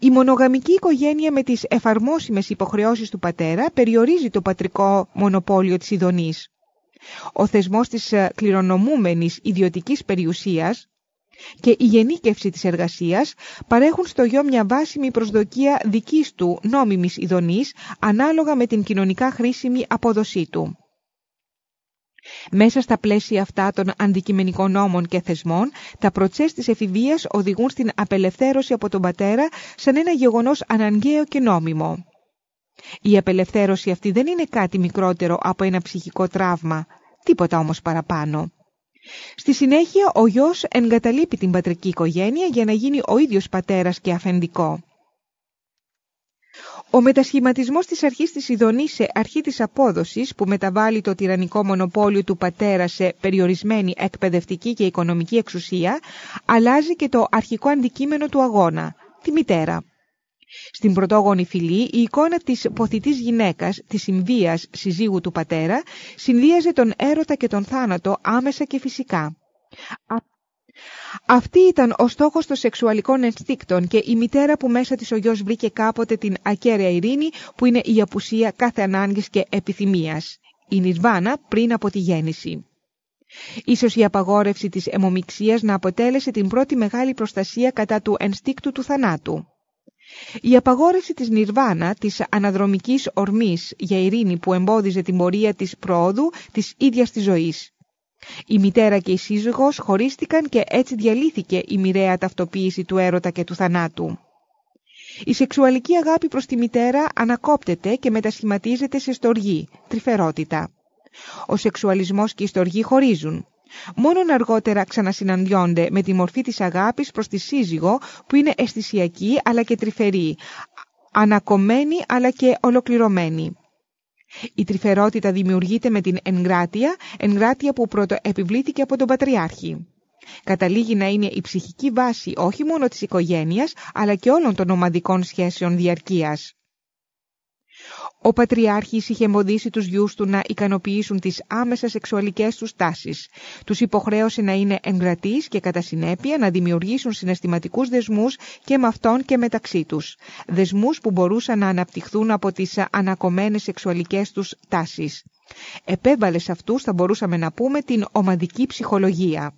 Η μονογαμική οικογένεια με τις εφαρμόσιμες υποχρεώσεις του πατέρα περιορίζει το πατρικό μονοπόλιο της ειδονής. Ο θεσμός της κληρονομούμενης ιδιωτικής περιουσίας και η γενίκευση της εργασίας παρέχουν στο γιο μια βάσιμη προσδοκία δικής του νόμιμης ειδονής ανάλογα με την κοινωνικά χρήσιμη απόδοσή του. Μέσα στα πλαίσια αυτά των αντικειμενικών νόμων και θεσμών, τα προτσές της εφηβείας οδηγούν στην απελευθέρωση από τον πατέρα σαν ένα γεγονός αναγκαίο και νόμιμο. Η απελευθέρωση αυτή δεν είναι κάτι μικρότερο από ένα ψυχικό τραύμα, τίποτα όμως παραπάνω. Στη συνέχεια ο γιος εγκαταλείπει την πατρική οικογένεια για να γίνει ο ίδιος πατέρας και αφεντικό. Ο μετασχηματισμός της αρχής της Ιδονής σε αρχή της απόδοσης που μεταβάλλει το τυραννικό μονοπόλιο του πατέρα σε περιορισμένη εκπαιδευτική και οικονομική εξουσία αλλάζει και το αρχικό αντικείμενο του αγώνα, τη μητέρα. Στην πρωτόγονη φυλή η εικόνα της ποθητής γυναίκας, της συμβίας συζύγου του πατέρα, συνδύαζε τον έρωτα και τον θάνατο άμεσα και φυσικά. Αυτή ήταν ο στόχος των σεξουαλικών ενστίκτων και η μητέρα που μέσα της ο γιος βρήκε κάποτε την ακέραια ειρήνη που είναι η απουσία κάθε ανάγκης και επιθυμίας. Η νιρβάνα πριν από τη γέννηση. Ίσως η απαγόρευση της αιμομιξίας να αποτέλεσε την πρώτη μεγάλη προστασία κατά του ενστίκτου του θανάτου. Η απαγόρευση της Νιρβάνα, της αναδρομικής ορμής για ειρήνη που εμπόδιζε την πορεία της πρόοδου της ίδιας της ζωής. Η μητέρα και η σύζυγος χωρίστηκαν και έτσι διαλύθηκε η μοιραία ταυτοποίηση του έρωτα και του θανάτου. Η σεξουαλική αγάπη προς τη μητέρα ανακόπτεται και μετασχηματίζεται σε στοργή, τρυφερότητα. Ο σεξουαλισμός και η στοργή χωρίζουν. Μόνον αργότερα ξανασυναντιόνται με τη μορφή της αγάπης προς τη σύζυγο που είναι αισθησιακή αλλά και τρυφερή, ανακομμένη αλλά και ολοκληρωμένη. Η τρυφερότητα δημιουργείται με την εγκράτεια, εγκράτεια που πρώτο επιβλήθηκε από τον Πατριάρχη. Καταλήγει να είναι η ψυχική βάση όχι μόνο της οικογένειας, αλλά και όλων των ομαδικών σχέσεων διαρκείας. Ο Πατριάρχης είχε εμποδίσει τους γιους του να ικανοποιήσουν τις άμεσες σεξουαλικές τους τάσεις. Τους υποχρέωσε να είναι εγκρατείς και κατά συνέπεια να δημιουργήσουν συναισθηματικούς δεσμούς και με αυτόν και μεταξύ τους. Δεσμούς που μπορούσαν να αναπτυχθούν από τις ανακομμένες σεξουαλικές τους τάσεις. Επέβαλες σε αυτούς θα μπορούσαμε να πούμε την ομαδική ψυχολογία.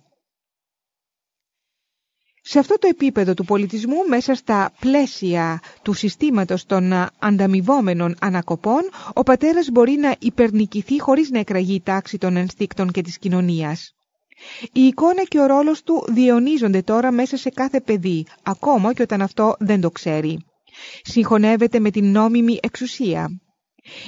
Σε αυτό το επίπεδο του πολιτισμού, μέσα στα πλαίσια του συστήματος των ανταμοιβόμενων ανακοπών, ο πατέρας μπορεί να υπερνικηθεί χωρίς να εκραγεί η τάξη των ενστίκτων και της κοινωνίας. Η εικόνα και ο ρόλος του διαιωνίζονται τώρα μέσα σε κάθε παιδί, ακόμα και όταν αυτό δεν το ξέρει. Συγχωνεύεται με την νόμιμη εξουσία.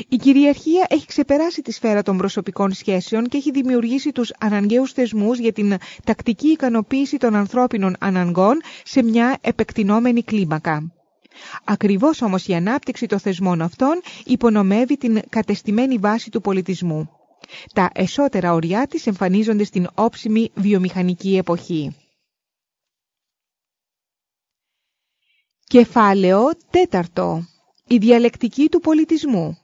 Η κυριαρχία έχει ξεπεράσει τη σφαίρα των προσωπικών σχέσεων και έχει δημιουργήσει τους αναγκαίους θεσμούς για την τακτική ικανοποίηση των ανθρώπινων αναγκών σε μια επεκτηνόμενη κλίμακα. Ακριβώς όμως η ανάπτυξη των θεσμών αυτών υπονομεύει την κατεστημένη βάση του πολιτισμού. Τα εσώτερα ωριά της εμφανίζονται στην όψιμη βιομηχανική εποχή. Κεφάλαιο τέταρτο. Η διαλεκτική του πολιτισμού.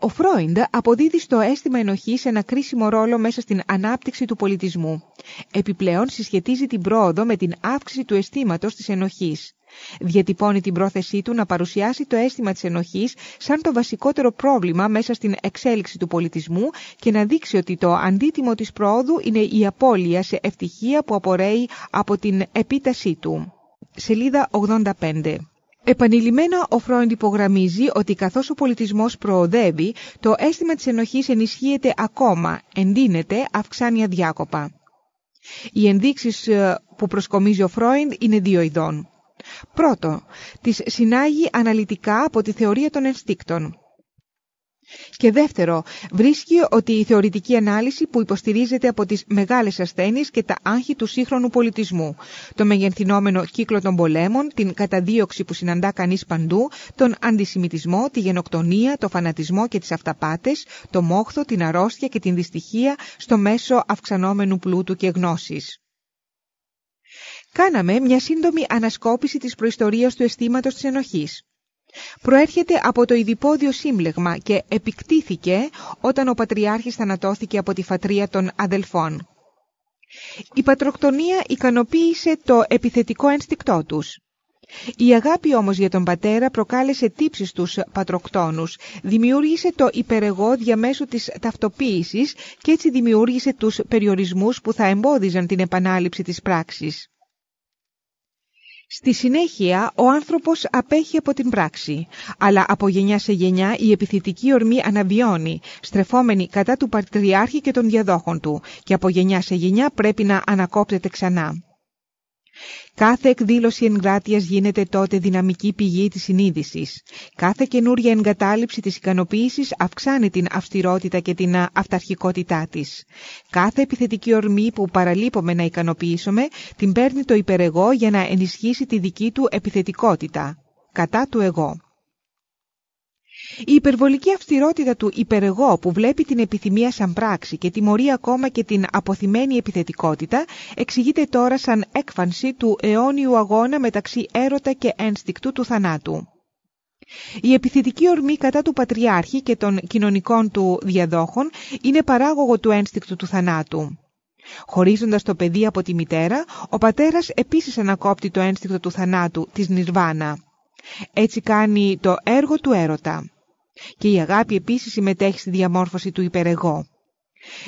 Ο Φρόιντ αποδίδει στο αίσθημα ενοχής ένα κρίσιμο ρόλο μέσα στην ανάπτυξη του πολιτισμού. Επιπλέον συσχετίζει την πρόοδο με την αύξηση του αισθήματος της ενοχής. Διατυπώνει την πρόθεσή του να παρουσιάσει το αίσθημα της ενοχής σαν το βασικότερο πρόβλημα μέσα στην εξέλιξη του πολιτισμού και να δείξει ότι το αντίτιμο της πρόοδου είναι η απώλεια σε ευτυχία που απορρέει από την επίτασή του. Σελίδα 85 Επανειλημμένα ο Φρόιντ υπογραμμίζει ότι καθώς ο πολιτισμός προοδεύει, το αίσθημα της ενοχής ενισχύεται ακόμα, εντείνεται, αυξάνει αδιάκοπα. Οι ενδείξεις ε, που προσκομίζει ο Φρόιντ είναι δύο ειδών. Πρώτο, τις συνάγει αναλυτικά από τη θεωρία των ενστίκτων. Και δεύτερο, βρίσκει ότι η θεωρητική ανάλυση που υποστηρίζεται από τις μεγάλες ασθένειες και τα άγχη του σύγχρονου πολιτισμού, το μεγενθυνόμενο κύκλο των πολέμων, την καταδίωξη που συναντά κανείς παντού, τον αντισημιτισμό, τη γενοκτονία, το φανατισμό και τις αυταπάτες, το μόχθο, την αρρώστια και την δυστυχία στο μέσο αυξανόμενου πλούτου και γνώσης. Κάναμε μια σύντομη ανασκόπηση της προϊστορίας του αισθήματος της ενοχής. Προέρχεται από το ειδipόδιο σύμπλεγμα και επικτήθηκε όταν ο Πατριάρχης θανατώθηκε από τη φατρία των αδελφών. Η πατροκτονία ικανοποίησε το επιθετικό ένστικτό τους. Η αγάπη όμως για τον πατέρα προκάλεσε τύψεις στους πατροκτόνους, δημιούργησε το υπερεγώ διαμέσου της ταυτοποίησης και έτσι δημιούργησε τους περιορισμούς που θα εμπόδιζαν την επανάληψη της πράξης. Στη συνέχεια, ο άνθρωπος απέχει από την πράξη, αλλά από γενιά σε γενιά η επιθετική ορμή αναβιώνει, στρεφόμενη κατά του Πατριάρχη και των διαδόχων του, και από γενιά σε γενιά πρέπει να ανακόπτεται ξανά. Κάθε εκδήλωση εγκράτειας γίνεται τότε δυναμική πηγή της συνείδησης. Κάθε καινούρια εγκατάλειψη της ικανοποίησης αυξάνει την αυστηρότητα και την αυταρχικότητά της. Κάθε επιθετική ορμή που παραλείπουμε να ικανοποιήσουμε την παίρνει το υπερεγώ για να ενισχύσει τη δική του επιθετικότητα. Κατά του εγώ. Η υπερβολική αυστηρότητα του υπερεγώ που βλέπει την επιθυμία σαν πράξη και τιμωρεί ακόμα και την αποθυμένη επιθετικότητα εξηγείται τώρα σαν έκφανση του αιώνιου αγώνα μεταξύ έρωτα και ένστικτου του θανάτου. Η επιθετική ορμή κατά του Πατριάρχη και των κοινωνικών του διαδόχων είναι παράγωγο του ένστικτου του θανάτου. Χωρίζοντας το παιδί από τη μητέρα, ο πατέρας επίσης ανακόπτει το ένστικτο του θανάτου, της Νιρβάνα. Έτσι κάνει το έργο του έρωτα. Και η αγάπη επίσης συμμετέχει στη διαμόρφωση του υπερεγώ.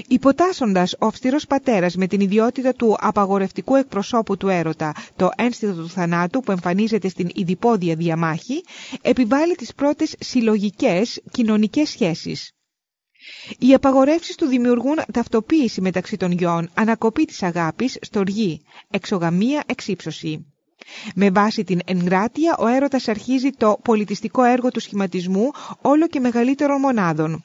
Υποτάσσοντας ο αυστηρός πατέρας με την ιδιότητα του απαγορευτικού εκπροσώπου του έρωτα το ένστικτο του θανάτου που εμφανίζεται στην ειδipόδια διαμάχη, επιβάλλει τις πρώτες συλλογικές κοινωνικές σχέσεις. Οι απαγορεύσεις του δημιουργούν ταυτοποίηση μεταξύ των γιών, ανακοπή της αγάπης, στοργή, εξογαμία, εξύψωση. Με βάση την εγκράτεια, ο έρωτας αρχίζει το πολιτιστικό έργο του σχηματισμού όλο και μεγαλύτερων μονάδων.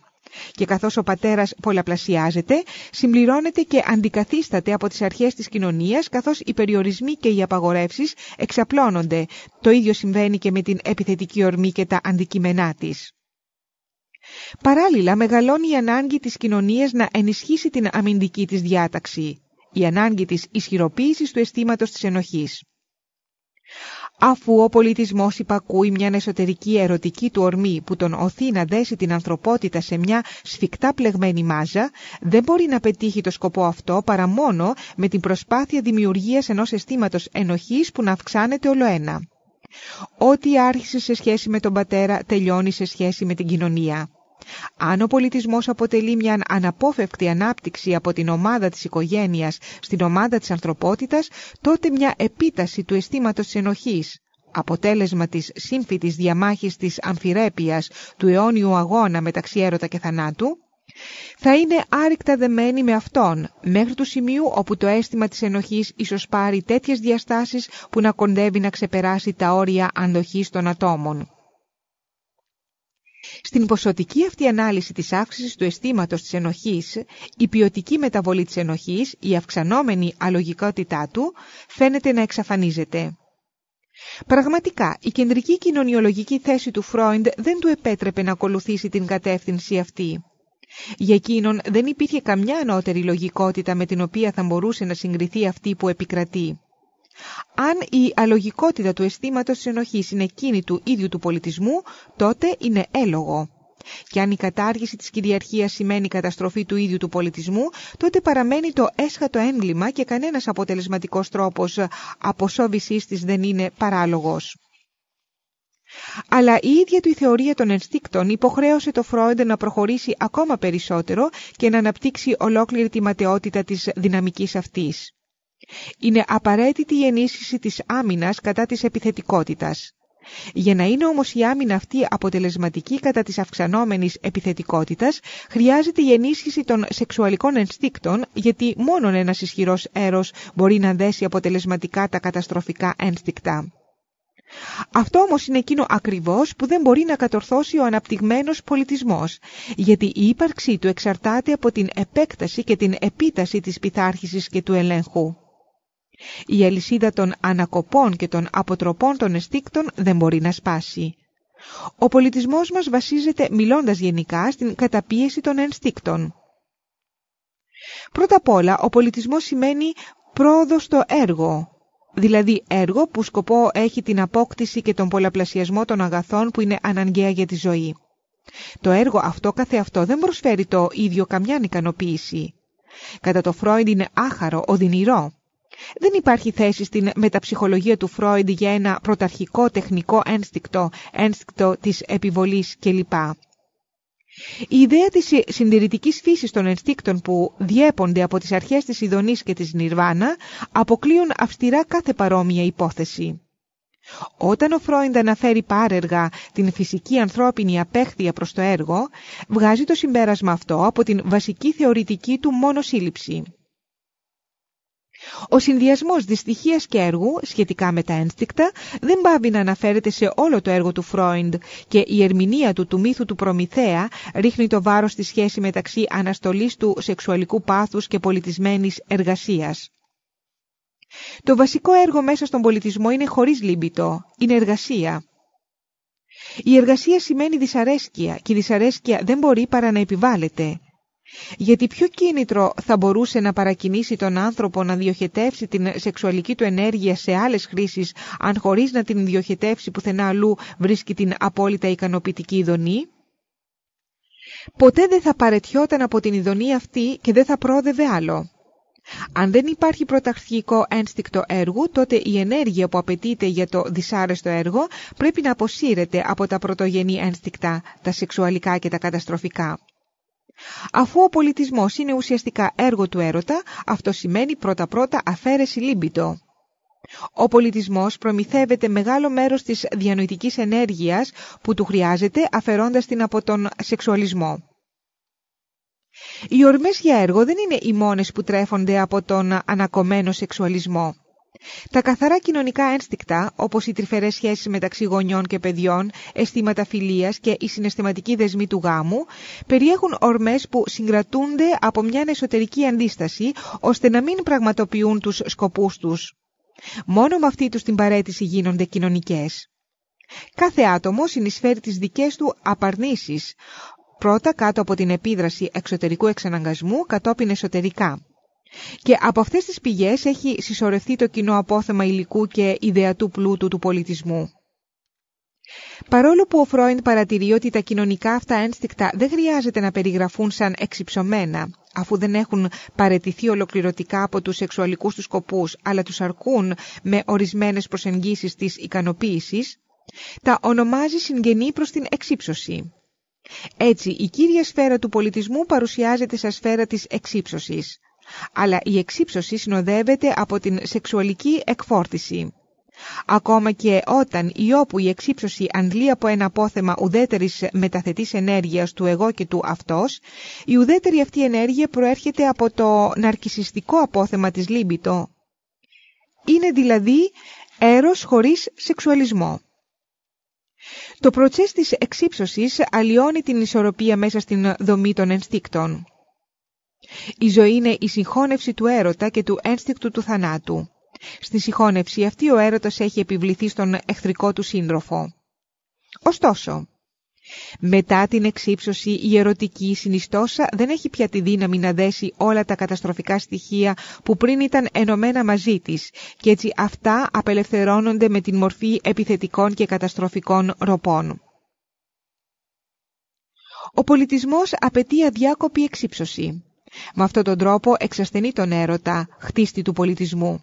Και καθώς ο πατέρας πολλαπλασιάζεται, συμπληρώνεται και αντικαθίσταται από τις αρχές της κοινωνίας, καθώς οι περιορισμοί και οι απαγορεύσεις εξαπλώνονται. Το ίδιο συμβαίνει και με την επιθετική ορμή και τα αντικείμενά της. Παράλληλα, μεγαλώνει η ανάγκη της κοινωνίας να ενισχύσει την αμυντική της διάταξη, η ανάγκη της ισχυροποίησης του αισθήματος της ενοχής. Αφού ο πολιτισμός υπακούει μια εσωτερική ερωτική του ορμή που τον οθεί να δέσει την ανθρωπότητα σε μια σφιχτά πλεγμένη μάζα, δεν μπορεί να πετύχει το σκοπό αυτό παρά μόνο με την προσπάθεια δημιουργίας ενός αισθήματος ενοχής που να αυξάνεται όλο ένα. Ό,τι άρχισε σε σχέση με τον πατέρα τελειώνει σε σχέση με την κοινωνία. Αν ο πολιτισμός αποτελεί μια αναπόφευκτη ανάπτυξη από την ομάδα της οικογένειας στην ομάδα της ανθρωπότητας, τότε μια επίταση του αισθήματος της ενοχής, αποτέλεσμα της σύμφυτης διαμάχης της αμφιρέπειας του αιώνιου αγώνα μεταξύ έρωτα και θανάτου, θα είναι άρρηκτα δεμένη με αυτόν, μέχρι του σημείου όπου το αίσθημα της ενοχής ίσως πάρει τέτοιες διαστάσεις που να κοντεύει να ξεπεράσει τα όρια αντοχής των ατόμων. Στην ποσοτική αυτή ανάλυση της αύξησης του αισθήματος της ενοχής, η ποιοτική μεταβολή της ενοχής, η αυξανόμενη αλογικότητά του, φαίνεται να εξαφανίζεται. Πραγματικά, η κεντρική κοινωνιολογική θέση του Φρόιντ δεν του επέτρεπε να ακολουθήσει την κατεύθυνση αυτή. Για εκείνον δεν υπήρχε καμιά ανώτερη λογικότητα με την οποία θα μπορούσε να συγκριθεί αυτή που επικρατεί. Αν η αλογικότητα του αισθήματος της ενοχής είναι εκείνη του ίδιου του πολιτισμού, τότε είναι έλογο. Και αν η κατάργηση της κυριαρχίας σημαίνει καταστροφή του ίδιου του πολιτισμού, τότε παραμένει το έσχατο έγκλημα και κανένας αποτελεσματικός τρόπος αποσόβησής της δεν είναι παράλογος. Αλλά η ίδια του η θεωρία των ενστίκτων υποχρέωσε το Φρόιντ να προχωρήσει ακόμα περισσότερο και να αναπτύξει ολόκληρη τη ματαιότητα της δυναμικής αυτής. Είναι απαραίτητη η ενίσχυση της άμυνας κατά της επιθετικότητας. Για να είναι όμως η άμυνα αυτή αποτελεσματική κατά της αυξανόμενης επιθετικότητας, χρειάζεται η ενίσχυση των σεξουαλικών ενστίκτων, γιατί μόνον ένας ισχυρός έρος μπορεί να δέσει αποτελεσματικά τα καταστροφικά ένστικτα. Αυτό όμως είναι εκείνο ακριβώς που δεν μπορεί να κατορθώσει ο αναπτυγμένος πολιτισμός, γιατί η ύπαρξή του εξαρτάται από την επέκταση και την επίταση της πειθάρχησης και του ελέγχου. Η αλυσίδα των ανακοπών και των αποτροπών των αισθήκτων δεν μπορεί να σπάσει. Ο πολιτισμός μας βασίζεται, μιλώντας γενικά, στην καταπίεση των ενστίκτων. Πρώτα απ' όλα, ο πολιτισμός σημαίνει πρόοδο στο έργο, δηλαδή έργο που σκοπό έχει την απόκτηση και τον πολλαπλασιασμό των αγαθών που είναι αναγκαία για τη ζωή. Το έργο αυτό καθεαυτό δεν προσφέρει το ίδιο καμιά ικανοποίηση. Κατά το Φρόιντ είναι άχαρο, οδυνηρό. Δεν υπάρχει θέση στην μεταψυχολογία του Φρόιντ για ένα πρωταρχικό τεχνικό ένστικτο, ένστικτο της επιβολής κλπ. Η ιδέα της συντηρητικής φύσης των ενστίκτων που διέπονται από τις αρχές της Ιδονής και της Νιρβάνα αποκλείουν αυστηρά κάθε παρόμοια υπόθεση. Όταν ο Φρόιντ αναφέρει πάρεργα την φυσική ανθρώπινη απέχθεια προς το έργο, βγάζει το συμπέρασμα αυτό από την βασική θεωρητική του μόνο σύλληψη. Ο συνδυασμός δυστυχίας και έργου σχετικά με τα ένστικτα δεν πάβει να αναφέρεται σε όλο το έργο του Φρόιντ και η ερμηνεία του του μύθου του Προμηθέα ρίχνει το βάρος στη σχέση μεταξύ αναστολής του σεξουαλικού πάθους και πολιτισμένης εργασίας. Το βασικό έργο μέσα στον πολιτισμό είναι χωρίς λίμπητο, είναι εργασία. Η εργασία σημαίνει δυσαρέσκεια και η δυσαρέσκεια δεν μπορεί παρά να επιβάλλεται. Γιατί ποιο κίνητρο θα μπορούσε να παρακινήσει τον άνθρωπο να διοχετεύσει την σεξουαλική του ενέργεια σε άλλες χρήσεις αν χωρίς να την διοχετεύσει πουθενά αλλού βρίσκει την απόλυτα ικανοποιητική ειδονή; Ποτέ δεν θα παρετιόταν από την ειδονή αυτή και δεν θα πρόδευε άλλο. Αν δεν υπάρχει πρωταρχικό ένστικτο έργου, τότε η ενέργεια που απαιτείται για το δυσάρεστο έργο πρέπει να αποσύρεται από τα πρωτογενή ένστικτα, τα σεξουαλικά και τα καταστροφικά. Αφού ο πολιτισμός είναι ουσιαστικά έργο του έρωτα, αυτό σημαίνει πρώτα-πρώτα αφαίρεση λίμπητο. Ο πολιτισμός προμηθεύεται μεγάλο μέρος της διανοητικής ενέργειας που του χρειάζεται αφαιρώντας την από τον σεξουαλισμό. Οι ορμές για έργο δεν είναι οι μόνες που τρέφονται από τον ανακομμένο σεξουαλισμό. Τα καθαρά κοινωνικά ένστικτα, όπως οι τρυφερές σχέσεις μεταξύ γονιών και παιδιών, αισθήματα φιλίας και η συναισθηματική δεσμή του γάμου, περιέχουν ορμές που συγκρατούνται από μια εσωτερική αντίσταση, ώστε να μην πραγματοποιούν τους σκοπούς τους. Μόνο με αυτή τους την παρέτηση γίνονται κοινωνικές. Κάθε άτομο συνεισφέρει τις δικές του απαρνήσεις, πρώτα κάτω από την επίδραση εξωτερικού εξαναγκασμού, κατόπιν εσωτερικά. Και από αυτές τις πηγές έχει συσσωρευτεί το κοινό απόθεμα υλικού και ιδεατού πλούτου του πολιτισμού. Παρόλο που ο Φρόιντ παρατηρεί ότι τα κοινωνικά αυτά ένστικτα δεν χρειάζεται να περιγραφούν σαν εξυψωμένα, αφού δεν έχουν παρετηθεί ολοκληρωτικά από τους σεξουαλικούς τους σκοπούς, αλλά τους αρκούν με ορισμένες προσεγγίσεις της ικανοποίησης, τα ονομάζει συγγενή προς την εξύψωση. Έτσι, η κύρια σφαίρα του πολιτισμού παρουσιάζεται σαν σφαίρα της εξύψωσης, αλλά η εξύψωση συνοδεύεται από την σεξουαλική εκφόρτιση. Ακόμα και όταν ή όπου η εξύψωση αντλεί από ένα απόθεμα ουδέτερης μεταθετής ενέργειας του εγώ και του αυτός, η ουδέτερη αυτή ενέργεια προέρχεται από το ναρκισιστικό απόθεμα της λίμπητο. Είναι δηλαδή έρος χωρίς σεξουαλισμό. Το προτσές της εξύψωσης αλλοιώνει την ισορροπία μέσα στην δομή των ενστίκτων. Η ζωή είναι η συγχώνευση του έρωτα και του ένστικτου του θανάτου. Στη συγχώνευση αυτή ο έρωτας έχει επιβληθεί στον εχθρικό του σύντροφο. Ωστόσο, μετά την εξύψωση η ερωτική συνιστόσα δεν έχει πια τη δύναμη να δέσει όλα τα καταστροφικά στοιχεία που πριν ήταν ενωμένα μαζί της και έτσι αυτά απελευθερώνονται με την μορφή επιθετικών και καταστροφικών ροπών. Ο πολιτισμός απαιτεί αδιάκοπη εξύψωση. Με αυτόν τον τρόπο εξασθενεί τον έρωτα, χτίστη του πολιτισμού.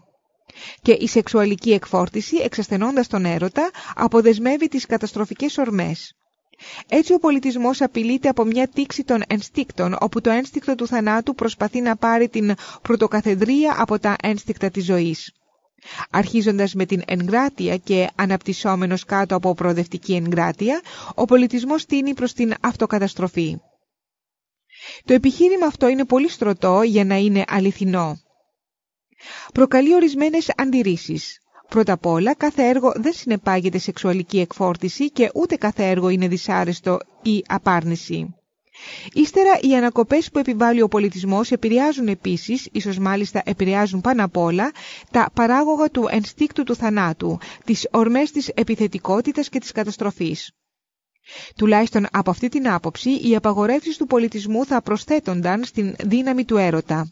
Και η σεξουαλική εκφόρτιση, εξασθενώντας τον έρωτα, αποδεσμεύει τις καταστροφικές ορμές. Έτσι ο πολιτισμός απειλείται από μια τήξη των ενστίκτων, όπου το ένστικτο του θανάτου προσπαθεί να πάρει την πρωτοκαθεδρία από τα ένστικτα της ζωής. Αρχίζοντας με την εγκράτεια και αναπτυσσόμενος κάτω από προοδευτική εγκράτεια, ο πολιτισμός τίνει προς την αυτοκαταστροφή. Το επιχείρημα αυτό είναι πολύ στρωτό για να είναι αληθινό. Προκαλεί ορισμένες αντιρρήσεις. Πρώτα απ' όλα, κάθε έργο δεν συνεπάγεται σεξουαλική εκφόρτιση και ούτε κάθε έργο είναι δυσάρεστο ή απάρνηση. Ύστερα, οι ανακοπές που επιβάλλει ο πολιτισμός επηρεάζουν επίσης, ίσως μάλιστα επηρεάζουν πάνω απ' όλα, τα παράγωγα του ενστίκτου του θανάτου, τις ορμές της επιθετικότητας και της καταστροφής. Τουλάχιστον από αυτή την άποψη, οι απαγορεύσεις του πολιτισμού θα προσθέτονταν στην δύναμη του έρωτα.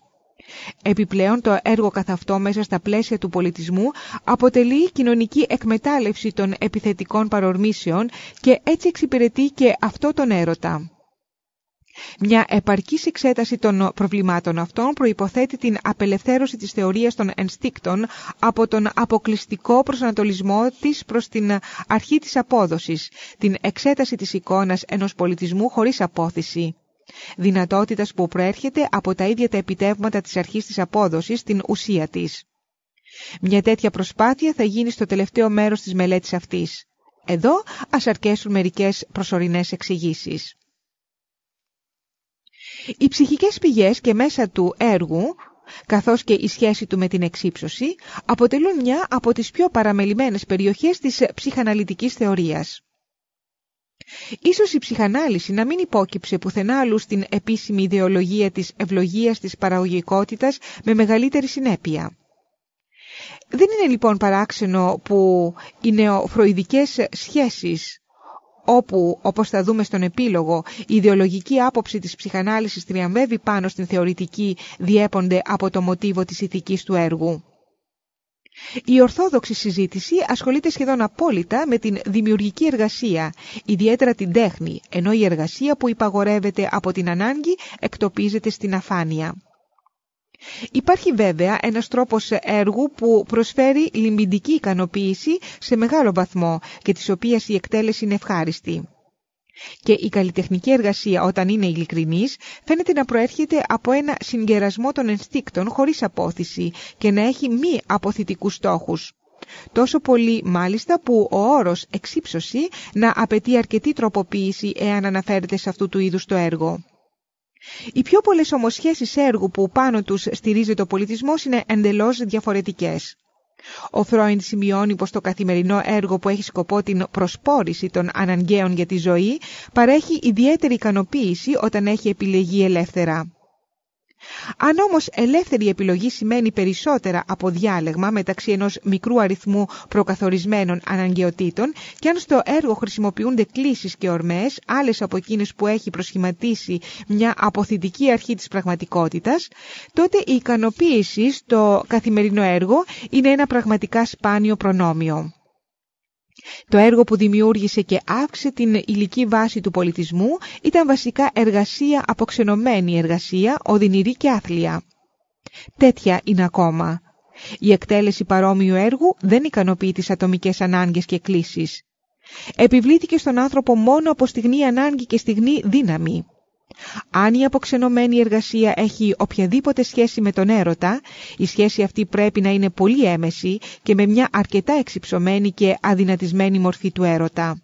Επιπλέον το έργο καθ' αυτό μέσα στα πλαίσια του πολιτισμού αποτελεί κοινωνική εκμετάλλευση των επιθετικών παρορμήσεων και έτσι εξυπηρετεί και αυτό τον έρωτα. Μια επαρκής εξέταση των προβλημάτων αυτών προϋποθέτει την απελευθέρωση της θεωρίας των ενστίκτων από τον αποκλειστικό προσανατολισμό της προς την αρχή της απόδοσης, την εξέταση της εικόνας ενός πολιτισμού χωρίς απόθεση δυνατότητας που προέρχεται από τα ίδια τα επιτεύγματα της αρχής της απόδοσης στην ουσία της. Μια τέτοια προσπάθεια θα γίνει στο τελευταίο μέρος της μελέτης αυτής. Εδώ ας αρκέσουν μερικές προσωρινές εξηγήσεις. Οι ψυχικές πηγές και μέσα του έργου, καθώς και η σχέση του με την εξύψωση, αποτελούν μια από τις πιο παραμελημένες περιοχές της ψυχαναλυτικής θεωρίας. Ίσως η ψυχανάλυση να μην υπόκυψε πουθενά άλλου στην επίσημη ιδεολογία της ευλογίας της παραγωγικότητας με μεγαλύτερη συνέπεια. Δεν είναι λοιπόν παράξενο που οι νεοφροηδικές σχέσεις όπου, όπως θα δούμε στον επίλογο, η ιδεολογική άποψη της ψυχανάλυσης τριαμβεύει πάνω στην θεωρητική διέπονται από το μοτίβο της ηθικής του έργου. Η ορθόδοξη συζήτηση ασχολείται σχεδόν απόλυτα με την δημιουργική εργασία, ιδιαίτερα την τέχνη, ενώ η εργασία που υπαγορεύεται από την ανάγκη εκτοπίζεται στην αφάνεια. Υπάρχει βέβαια ένας τρόπος έργου που προσφέρει λιμπιντική ικανοποίηση σε μεγάλο βαθμό και της οποίας η εκτέλεση είναι ευχάριστη. Και η καλλιτεχνική εργασία όταν είναι ειλικρινής φαίνεται να προέρχεται από ένα συγκερασμό των ενστίκτων χωρίς απόθυση και να έχει μη αποθητικούς στόχους. Τόσο πολύ μάλιστα που ο όρος εξύψωση να απαιτεί αρκετή τροποποίηση εάν αναφέρεται σε αυτού του είδους το έργο. Οι πιο πολλές όμως σχέσεις έργου που πάνω τους στηρίζεται ο πολιτισμός είναι εντελώς διαφορετικές. Ο Φρόιντ σημειώνει πως το καθημερινό έργο που έχει σκοπό την προσπόρηση των αναγκαίων για τη ζωή παρέχει ιδιαίτερη ικανοποίηση όταν έχει επιλεγεί ελεύθερα. Αν όμως ελεύθερη επιλογή σημαίνει περισσότερα από διάλεγμα μεταξύ ενός μικρού αριθμού προκαθορισμένων αναγκαιοτήτων και αν στο έργο χρησιμοποιούνται κλήσεις και ορμές, άλλες από εκείνες που έχει προσχηματίσει μια αποθητική αρχή της πραγματικότητας, τότε η ικανοποίηση στο καθημερινό έργο είναι ένα πραγματικά σπάνιο προνόμιο. Το έργο που δημιούργησε και αύξησε την υλική βάση του πολιτισμού ήταν βασικά εργασία αποξενωμένη εργασία, οδυνηρή και άθλια. Τέτοια είναι ακόμα. Η εκτέλεση παρόμοιου έργου δεν ικανοποιεί τις ατομικές ανάγκες και κλήσεις. Επιβλήθηκε στον άνθρωπο μόνο από στιγμή ανάγκη και στιγμή δύναμη. Αν η αποξενωμένη εργασία έχει οποιαδήποτε σχέση με τον έρωτα, η σχέση αυτή πρέπει να είναι πολύ έμεση και με μια αρκετά εξυψωμένη και αδυνατισμένη μορφή του έρωτα.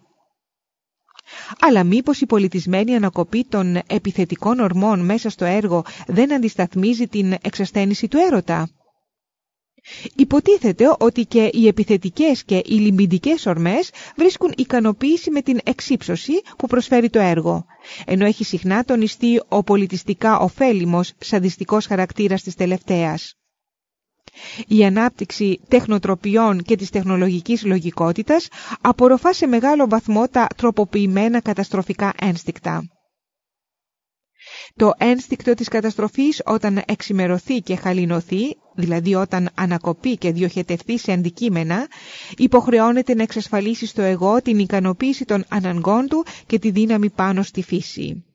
Αλλά μήπως η πολιτισμένη ανακοπή των επιθετικών ορμών μέσα στο έργο δεν αντισταθμίζει την εξασθένηση του έρωτα; Υποτίθεται ότι και οι επιθετικές και οι λιμπιντικές ορμές βρίσκουν ικανοποίηση με την εξύψωση που προσφέρει το έργο, ενώ έχει συχνά τονιστεί ο πολιτιστικά ωφέλιμος σαντιστικός χαρακτήρας της τελευταίας. Η ανάπτυξη τεχνοτροπιών και της τεχνολογικής λογικότητας απορροφά σε μεγάλο βαθμό τα τροποποιημένα καταστροφικά ένστικτα. Το ένστικτο της καταστροφής όταν εξημερωθεί και χαλινωθεί, δηλαδή όταν ανακοπεί και διοχετευτεί σε αντικείμενα, υποχρεώνεται να εξασφαλίσει στο εγώ την ικανοποίηση των αναγκών του και τη δύναμη πάνω στη φύση.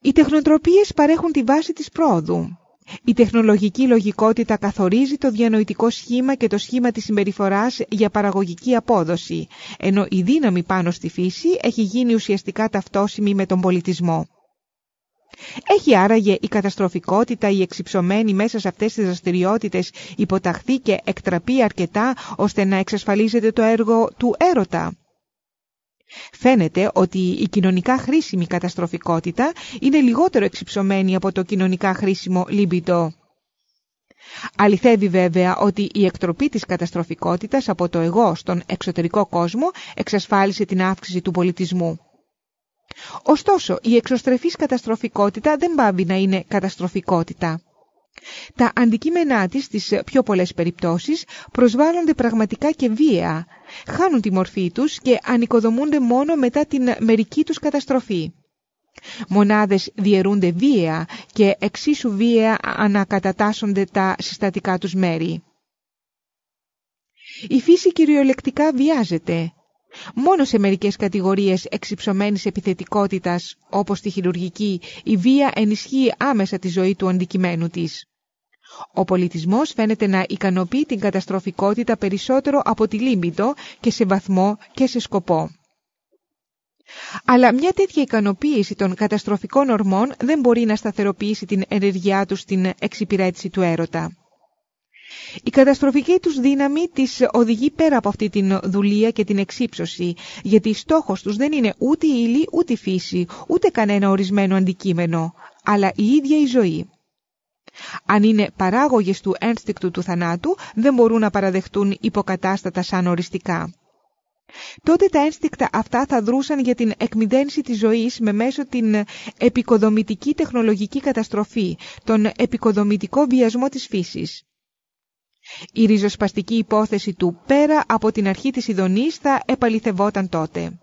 Οι τεχνοτροπίες παρέχουν τη βάση της πρόοδου. Η τεχνολογική λογικότητα καθορίζει το διανοητικό σχήμα και το σχήμα της συμπεριφοράς για παραγωγική απόδοση, ενώ η δύναμη πάνω στη φύση έχει γίνει ουσιαστικά ταυτόσιμη με τον πολιτισμό. Έχει άραγε η καταστροφικότητα η εξυψωμένη μέσα σε αυτές τις δραστηριότητες υποταχθεί και εκτραπεί αρκετά ώστε να εξασφαλίζεται το έργο του έρωτα. Φαίνεται ότι η κοινωνικά χρήσιμη καταστροφικότητα είναι λιγότερο εξυψωμένη από το κοινωνικά χρήσιμο λίμπιτο. Αληθεύει βέβαια ότι η εκτροπή της καταστροφικότητας από το εγώ στον εξωτερικό κόσμο εξασφάλισε την αύξηση του πολιτισμού. Ωστόσο, η εξωστρεφής καταστροφικότητα δεν πάβει να είναι καταστροφικότητα. Τα αντικείμενά της στις πιο πολλές περιπτώσεις προσβάλλονται πραγματικά και βία, χάνουν τη μορφή τους και ανοικοδομούνται μόνο μετά την μερική τους καταστροφή. Μονάδες διαιρούνται βία και εξίσου βία ανακατατάσσονται τα συστατικά τους μέρη. Η φύση κυριολεκτικά βιάζεται. Μόνο σε μερικές κατηγορίες εξυψωμένης επιθετικότητας, όπως τη χειρουργική, η βία ενισχύει άμεσα τη ζωή του αντικειμένου της. Ο πολιτισμός φαίνεται να ικανοποιεί την καταστροφικότητα περισσότερο από τη λίμπητο και σε βαθμό και σε σκοπό. Αλλά μια τέτοια ικανοποίηση των καταστροφικών ορμών δεν μπορεί να σταθεροποιήσει την ενεργειά τους στην εξυπηρέτηση του έρωτα. Η καταστροφική τους δύναμη τις οδηγεί πέρα από αυτή την δουλεία και την εξύψωση, γιατί στόχος τους δεν είναι ούτε η ύλη, ούτε η φύση, ούτε κανένα ορισμένο αντικείμενο, αλλά η ίδια η ζωή. Αν είναι παράγωγες του ένστικτου του θανάτου, δεν μπορούν να παραδεχτούν υποκατάστατα σαν οριστικά. Τότε τα ένστικτα αυτά θα δρούσαν για την εκμυδένση της ζωής με μέσω την επικοδομητική τεχνολογική καταστροφή, τον επικοδομητικό βιασμό της φύσης. Η ριζοσπαστική υπόθεση του πέρα από την αρχή της ειδονής θα επαληθευόταν τότε.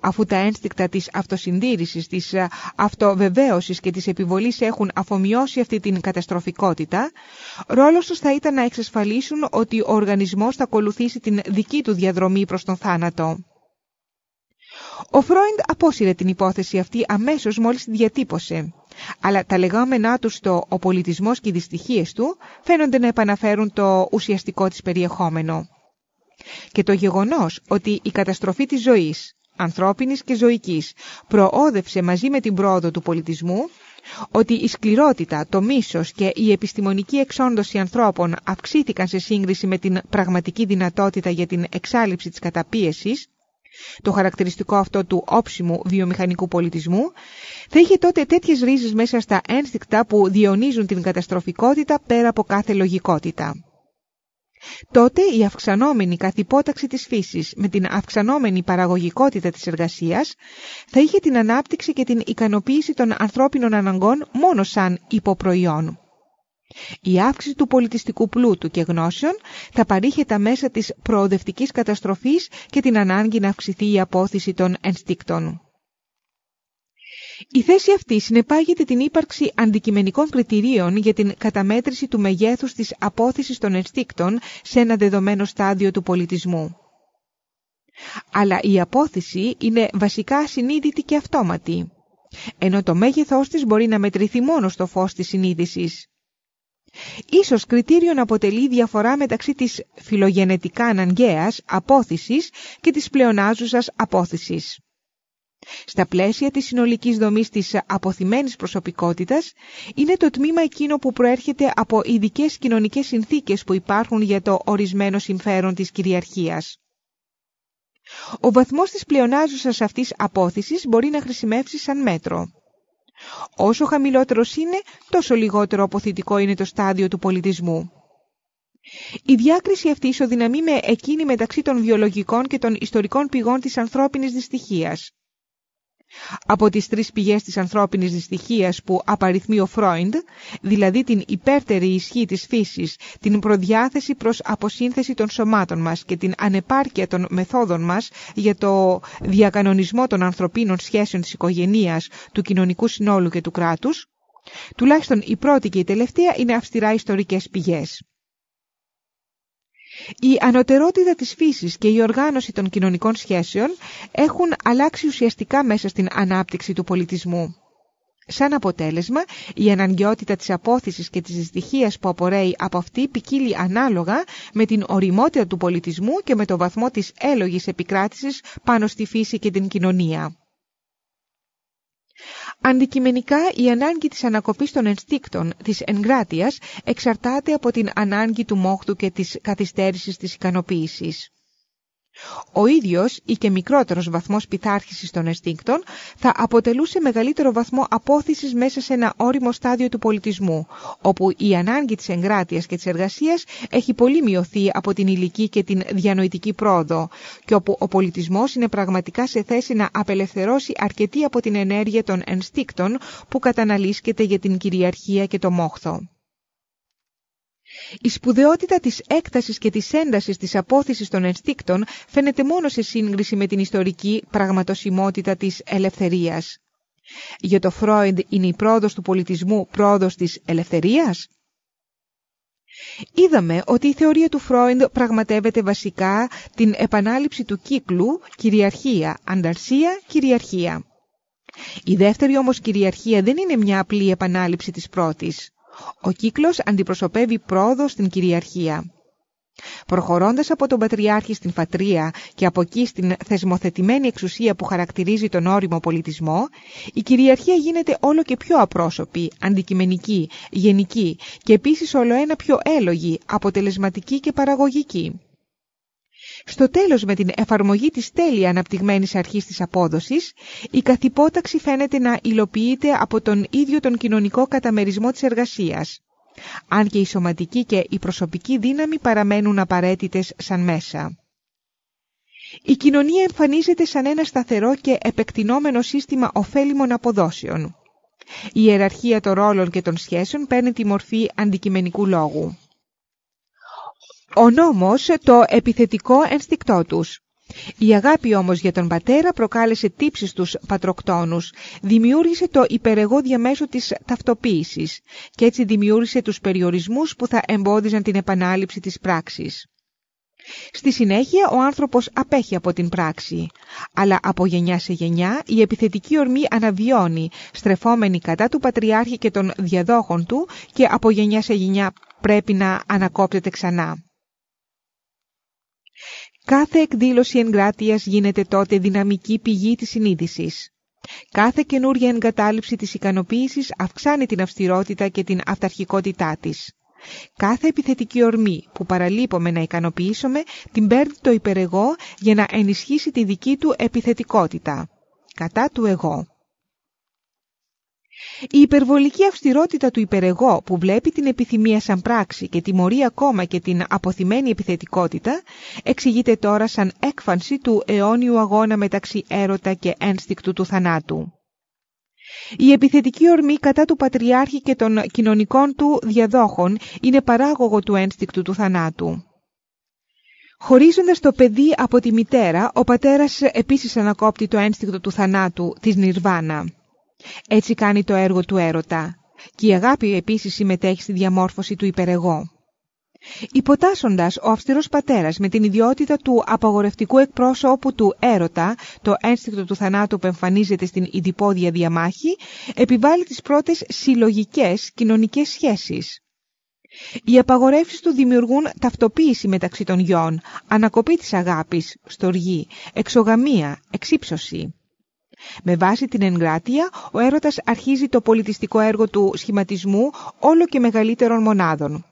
Αφού τα ένστικτα της αυτοσυντήρησης, της ε, αυτοβεβαίωσης και της επιβολής έχουν αφομοιώσει αυτή την καταστροφικότητα, ρόλος τους θα ήταν να εξασφαλίσουν ότι ο οργανισμός θα ακολουθήσει την δική του διαδρομή προς τον θάνατο. Ο Φρόιντ απόσυρε την υπόθεση αυτή αμέσως μόλις τη διατύπωσε, αλλά τα λεγόμενά τους στο «Ο πολιτισμός και οι δυστυχίες του» φαίνονται να επαναφέρουν το ουσιαστικό της περιεχόμενο. Και το γεγονός ότι η καταστροφή της ζωής, ανθρώπινης και ζωικής, προόδευσε μαζί με την πρόοδο του πολιτισμού, ότι η σκληρότητα, το μίσος και η επιστημονική εξόντωση ανθρώπων αυξήθηκαν σε σύγκριση με την πραγματική δυνατότητα για την εξάλληψη της καταπίεσης, το χαρακτηριστικό αυτό του όψιμου βιομηχανικού πολιτισμού, θα είχε τότε τέτοιες ρίζες μέσα στα ένστικτα που διονύζουν την καταστροφικότητα πέρα από κάθε λογικότητα. Τότε η αυξανόμενη καθυπόταξη της φύσης με την αυξανόμενη παραγωγικότητα της εργασίας θα είχε την ανάπτυξη και την ικανοποίηση των ανθρώπινων αναγκών μόνο σαν υποπροϊόν. Η αύξηση του πολιτιστικού πλούτου και γνώσεων θα παρήχε τα μέσα της προοδευτικής καταστροφής και την ανάγκη να αυξηθεί η απόθεση των ενστίκτων. Η θέση αυτή συνεπάγεται την ύπαρξη αντικειμενικών κριτηρίων για την καταμέτρηση του μεγέθους της απόθεσης των ενστίκτων σε ένα δεδομένο στάδιο του πολιτισμού. Αλλά η απόθεση είναι βασικά ασυνείδητη και αυτόματη, ενώ το μέγεθός της μπορεί να μετρηθεί μόνο στο φως της συνείδησης. Ίσως κριτήριο αποτελεί διαφορά μεταξύ της φιλογενετικά αναγκαίας απόθεσης και της πλεονάζουσας απόθεσης. Στα πλαίσια της συνολικής δομής της αποθυμένης προσωπικότητας είναι το τμήμα εκείνο που προέρχεται από ειδικές κοινωνικές συνθήκες που υπάρχουν για το ορισμένο συμφέρον της κυριαρχίας. Ο βαθμός της πλεονάζουσας αυτής απόθυσης μπορεί να χρησιμεύσει σαν μέτρο. Όσο χαμηλότερος είναι, τόσο λιγότερο αποθητικό είναι το στάδιο του πολιτισμού. Η διάκριση αυτή ισοδυναμεί με εκείνη μεταξύ των βιολογικών και των ιστορικών πηγών της ανθρώπινης δυστυχίας. Από τις τρεις πηγές της ανθρώπινης δυστυχίας που απαριθμεί ο Φρόιντ, δηλαδή την υπέρτερη ισχύ της φύσης, την προδιάθεση προς αποσύνθεση των σωμάτων μας και την ανεπάρκεια των μεθόδων μας για το διακανονισμό των ανθρωπίνων σχέσεων της οικογενείας, του κοινωνικού συνόλου και του κράτους, τουλάχιστον η πρώτη και η τελευταία είναι αυστηρά ιστορικές πηγές. Η ανωτερότητα της φύσης και η οργάνωση των κοινωνικών σχέσεων έχουν αλλάξει ουσιαστικά μέσα στην ανάπτυξη του πολιτισμού. Σαν αποτέλεσμα, η αναγκαιότητα της απόθεσης και της δυστυχίας που απορρέει από αυτή ποικίλει ανάλογα με την οριμότητα του πολιτισμού και με το βαθμό της έλογης επικράτησης πάνω στη φύση και την κοινωνία. Αντικειμενικά, η ανάγκη της ανακοπής των ενστίκτων της εγκράτειας εξαρτάται από την ανάγκη του μόχτου και της καθυστέρησης της ικανοποίησης. Ο ίδιος ή και μικρότερος βαθμός πειθάρχησης των αισθήκτων θα αποτελούσε μεγαλύτερο βαθμό απόθυσης μέσα σε ένα όριμο στάδιο του πολιτισμού, όπου η ανάγκη της εγκράτειας και της εργασίας έχει πολύ μειωθεί από την ηλική και την διανοητική πρόοδο και όπου ο πολιτισμός είναι πραγματικά σε θέση να απελευθερώσει αρκετή από την ενέργεια των ενστίκτων που καταναλύσκεται για την κυριαρχία και το μόχθο. Η σπουδαιότητα της έκτασης και της έντασης της απόθεσης των ενστίκτων φαίνεται μόνο σε σύγκριση με την ιστορική πραγματοσιμότητα της ελευθερίας. Για το Φρόιντ είναι η πρόοδος του πολιτισμού πρόοδος της ελευθερίας; Είδαμε ότι η θεωρία του Φρόιντ πραγματεύεται βασικά την επανάληψη του κύκλου κυριαρχία, ανταρσία, κυριαρχία. Η δεύτερη όμως κυριαρχία δεν είναι μια απλή επανάληψη της πρώτης. Ο κύκλος αντιπροσωπεύει πρόοδο στην κυριαρχία. Προχωρώντας από τον Πατριάρχη στην Φατρία και από εκεί στην θεσμοθετημένη εξουσία που χαρακτηρίζει τον όριμο πολιτισμό, η κυριαρχία γίνεται όλο και πιο απρόσωπη, αντικειμενική, γενική και επίσης όλο ένα πιο έλογη, αποτελεσματική και παραγωγική. Στο τέλος με την εφαρμογή της τέλεια αναπτυγμένης αρχής της απόδοσης, η καθυπόταξη φαίνεται να υλοποιείται από τον ίδιο τον κοινωνικό καταμερισμό της εργασίας, αν και η σωματική και η προσωπική δύναμη παραμένουν απαραίτητες σαν μέσα. Η κοινωνία εμφανίζεται σαν ένα σταθερό και επεκτηνόμενο σύστημα ωφέλιμων αποδόσεων. Η ιεραρχία των ρόλων και των σχέσεων παίρνει τη μορφή αντικειμενικού λόγου. Ο νόμος το επιθετικό ενστικτό τους. Η αγάπη όμως για τον πατέρα προκάλεσε τύψεις στους πατροκτόνους, δημιούργησε το υπερεγώ διαμέσου της ταυτοποίησης και έτσι δημιούργησε τους περιορισμούς που θα εμπόδιζαν την επανάληψη της πράξης. Στη συνέχεια ο άνθρωπος απέχει από την πράξη, αλλά από γενιά σε γενιά η επιθετική ορμή αναβιώνει, στρεφόμενη κατά του Πατριάρχη και των διαδόχων του και από γενιά σε γενιά πρέπει να ανακόπτεται ξανά. Κάθε εκδήλωση εγκράτειας γίνεται τότε δυναμική πηγή της συνείδησης. Κάθε καινούρια εγκατάλειψη της ικανοποίησης αυξάνει την αυστηρότητα και την αυταρχικότητά της. Κάθε επιθετική ορμή που παραλείπουμε να ικανοποιήσουμε την παίρνει το υπερεγώ για να ενισχύσει τη δική του επιθετικότητα. Κατά του εγώ. Η υπερβολική αυστηρότητα του υπερεγώ που βλέπει την επιθυμία σαν πράξη και τιμωρεί ακόμα και την αποθυμένη επιθετικότητα εξηγείται τώρα σαν έκφανση του αιώνιου αγώνα μεταξύ έρωτα και ένστικτου του θανάτου. Η επιθετική ορμή κατά του Πατριάρχη και των κοινωνικών του διαδόχων είναι παράγωγο του ένστικτου του θανάτου. Χωρίζοντας το παιδί από τη μητέρα, ο πατέρας επίσης ανακόπτει το ένστικτο του θανάτου, της Νιρβάνα. Έτσι κάνει το έργο του έρωτα και η αγάπη επίσης συμμετέχει στη διαμόρφωση του υπερεγώ. Υποτάσσοντας ο αυστηρός πατέρας με την ιδιότητα του απαγορευτικού εκπρόσωπου του έρωτα, το ένστικτο του θανάτου που εμφανίζεται στην ειδipόδια διαμάχη, επιβάλλει τις πρώτες συλλογικές κοινωνικές σχέσεις. Οι απαγορεύσεις του δημιουργούν ταυτοποίηση μεταξύ των γιών, ανακοπή της αγάπης, στοργή, εξογαμία, εξύψωση. Με βάση την εγκράτεια, ο έρωτας αρχίζει το πολιτιστικό έργο του σχηματισμού όλο και μεγαλύτερων μονάδων.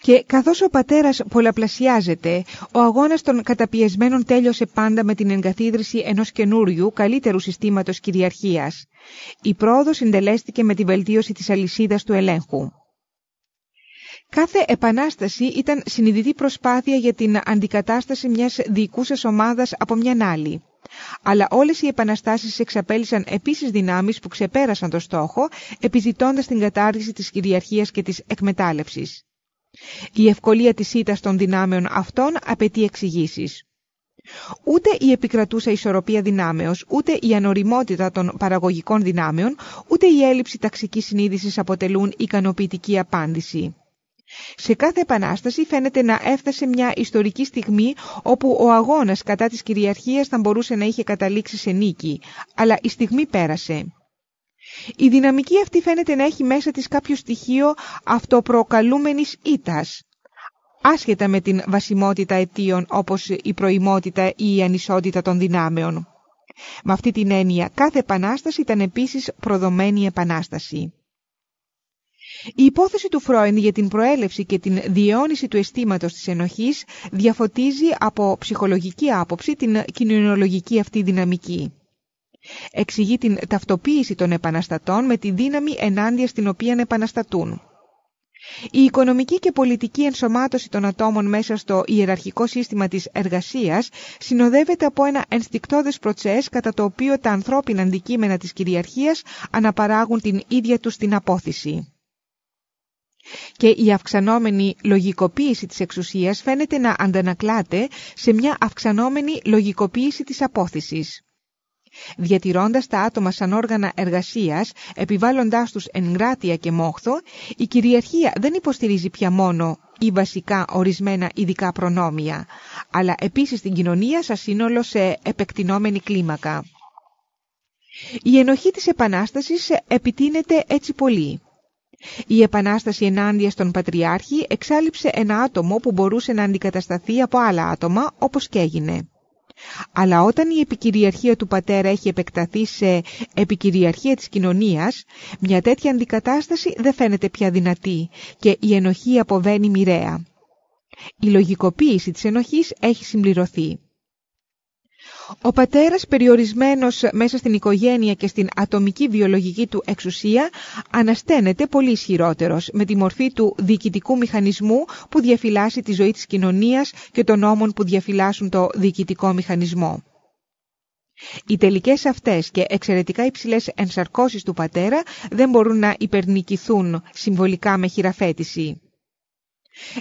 Και καθώς ο πατέρας πολλαπλασιάζεται, ο αγώνας των καταπιεσμένων τέλειωσε πάντα με την εγκαθίδρυση ενός καινούριου, καλύτερου συστήματος κυριαρχίας. Η πρόοδος συντελέστηκε με τη βελτίωση της αλυσίδας του ελέγχου. Κάθε επανάσταση ήταν συνειδητή προσπάθεια για την αντικατάσταση μιας διοικούσας ομάδας από μιαν άλλη. Αλλά όλες οι επαναστάσεις εξαπέλυσαν επίσης δυνάμεις που ξεπέρασαν το στόχο, επιζητώντας την κατάργηση της κυριαρχίας και της εκμετάλλευσης. Η ευκολία της ήττας των δυνάμεων αυτών απαιτεί εξηγήσεις. Ούτε η επικρατούσα ισορροπία δυνάμεως, ούτε η ανοριμότητα των παραγωγικών δυνάμεων, ούτε η έλλειψη ταξικής συνείδησης αποτελούν ικανοποιητική απάντηση. Σε κάθε επανάσταση φαίνεται να έφτασε μια ιστορική στιγμή όπου ο αγώνας κατά της κυριαρχίας θα μπορούσε να είχε καταλήξει σε νίκη, αλλά η στιγμή πέρασε. Η δυναμική αυτή φαίνεται να έχει μέσα της κάποιο στοιχείο αυτοπροκαλούμενης ήτας, άσχετα με την βασιμότητα αιτίων όπως η προημότητα ή η ανισότητα των δυνάμεων. Με αυτή την έννοια κάθε επανάσταση ήταν επίσης προδομένη επανάσταση. Η υπόθεση του Φρόιν για την προέλευση και την διαιώνιση του αισθήματος της ενοχής διαφωτίζει από ψυχολογική άποψη την κοινωνιολογική αυτή δυναμική. Εξηγεί την ταυτοποίηση των επαναστατών με τη δύναμη ενάντια στην οποία επαναστατούν. Η οικονομική και πολιτική ενσωμάτωση των ατόμων μέσα στο ιεραρχικό σύστημα της εργασίας συνοδεύεται από ένα ενστικτόδες προτσές κατά το οποίο τα ανθρώπινα αντικείμενα της κυριαρχίας αναπαράγουν την ίδια τους την απόθεση και η αυξανόμενη λογικοποίηση της εξουσίας φαίνεται να αντανακλάται σε μια αυξανόμενη λογικοποίηση της απόθεσης. Διατηρώντας τα άτομα σαν όργανα εργασίας, επιβάλλοντάς τους εγκράτεια και μόχθο, η κυριαρχία δεν υποστηρίζει πια μόνο ή βασικά ορισμένα ειδικά προνόμια, αλλά επίσης την κοινωνία σαν σύνολο σε επεκτηνόμενη κλίμακα. Η ενοχή της Επανάστασης επιτείνεται έτσι πολύ. Η επανάσταση ενάντια στον Πατριάρχη εξάλληψε ένα άτομο που μπορούσε να αντικατασταθεί από άλλα άτομα, όπως και έγινε. Αλλά όταν η επικυριαρχία του πατέρα έχει επεκταθεί σε επικυριαρχία της κοινωνίας, μια τέτοια αντικατάσταση δεν φαίνεται πια δυνατή και η ενοχή αποβαίνει μοιραία. Η λογικοποίηση της ενοχής έχει συμπληρωθεί. Ο πατέρας περιορισμένος μέσα στην οικογένεια και στην ατομική βιολογική του εξουσία ανασταίνεται πολύ ισχυρότερος με τη μορφή του διοικητικού μηχανισμού που διαφυλάσσει τη ζωή της κοινωνίας και των νόμων που διαφυλάσσουν το διοικητικό μηχανισμό. Οι τελικές αυτές και εξαιρετικά υψηλές ενσαρκώσεις του πατέρα δεν μπορούν να υπερνικηθούν συμβολικά με χειραφέτηση.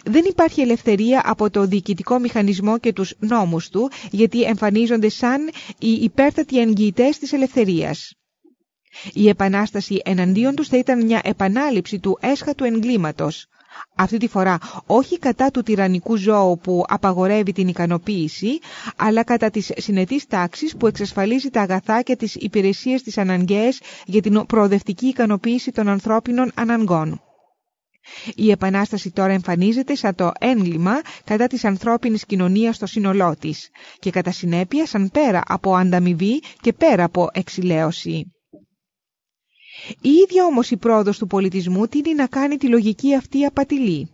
Δεν υπάρχει ελευθερία από το διοικητικό μηχανισμό και τους νόμους του, γιατί εμφανίζονται σαν οι υπέρτατοι εγγυητές της ελευθερίας. Η επανάσταση εναντίον τους θα ήταν μια επανάληψη του έσχατου εγκλήματος. Αυτή τη φορά όχι κατά του τυραννικού ζώου που απαγορεύει την ικανοποίηση, αλλά κατά της συνετής τάξης που εξασφαλίζει τα αγαθά και τις υπηρεσίες της αναγκαίες για την προοδευτική ικανοποίηση των ανθρώπινων αναγκών. Η Επανάσταση τώρα εμφανίζεται σαν το έγκλημα κατά της ανθρώπινης κοινωνίας στο σύνολό της και κατά συνέπεια σαν πέρα από ανταμοιβή και πέρα από εξηλαίωση. Η ίδια όμως η πρόοδος του πολιτισμού τίνει να κάνει τη λογική αυτή απατηλή.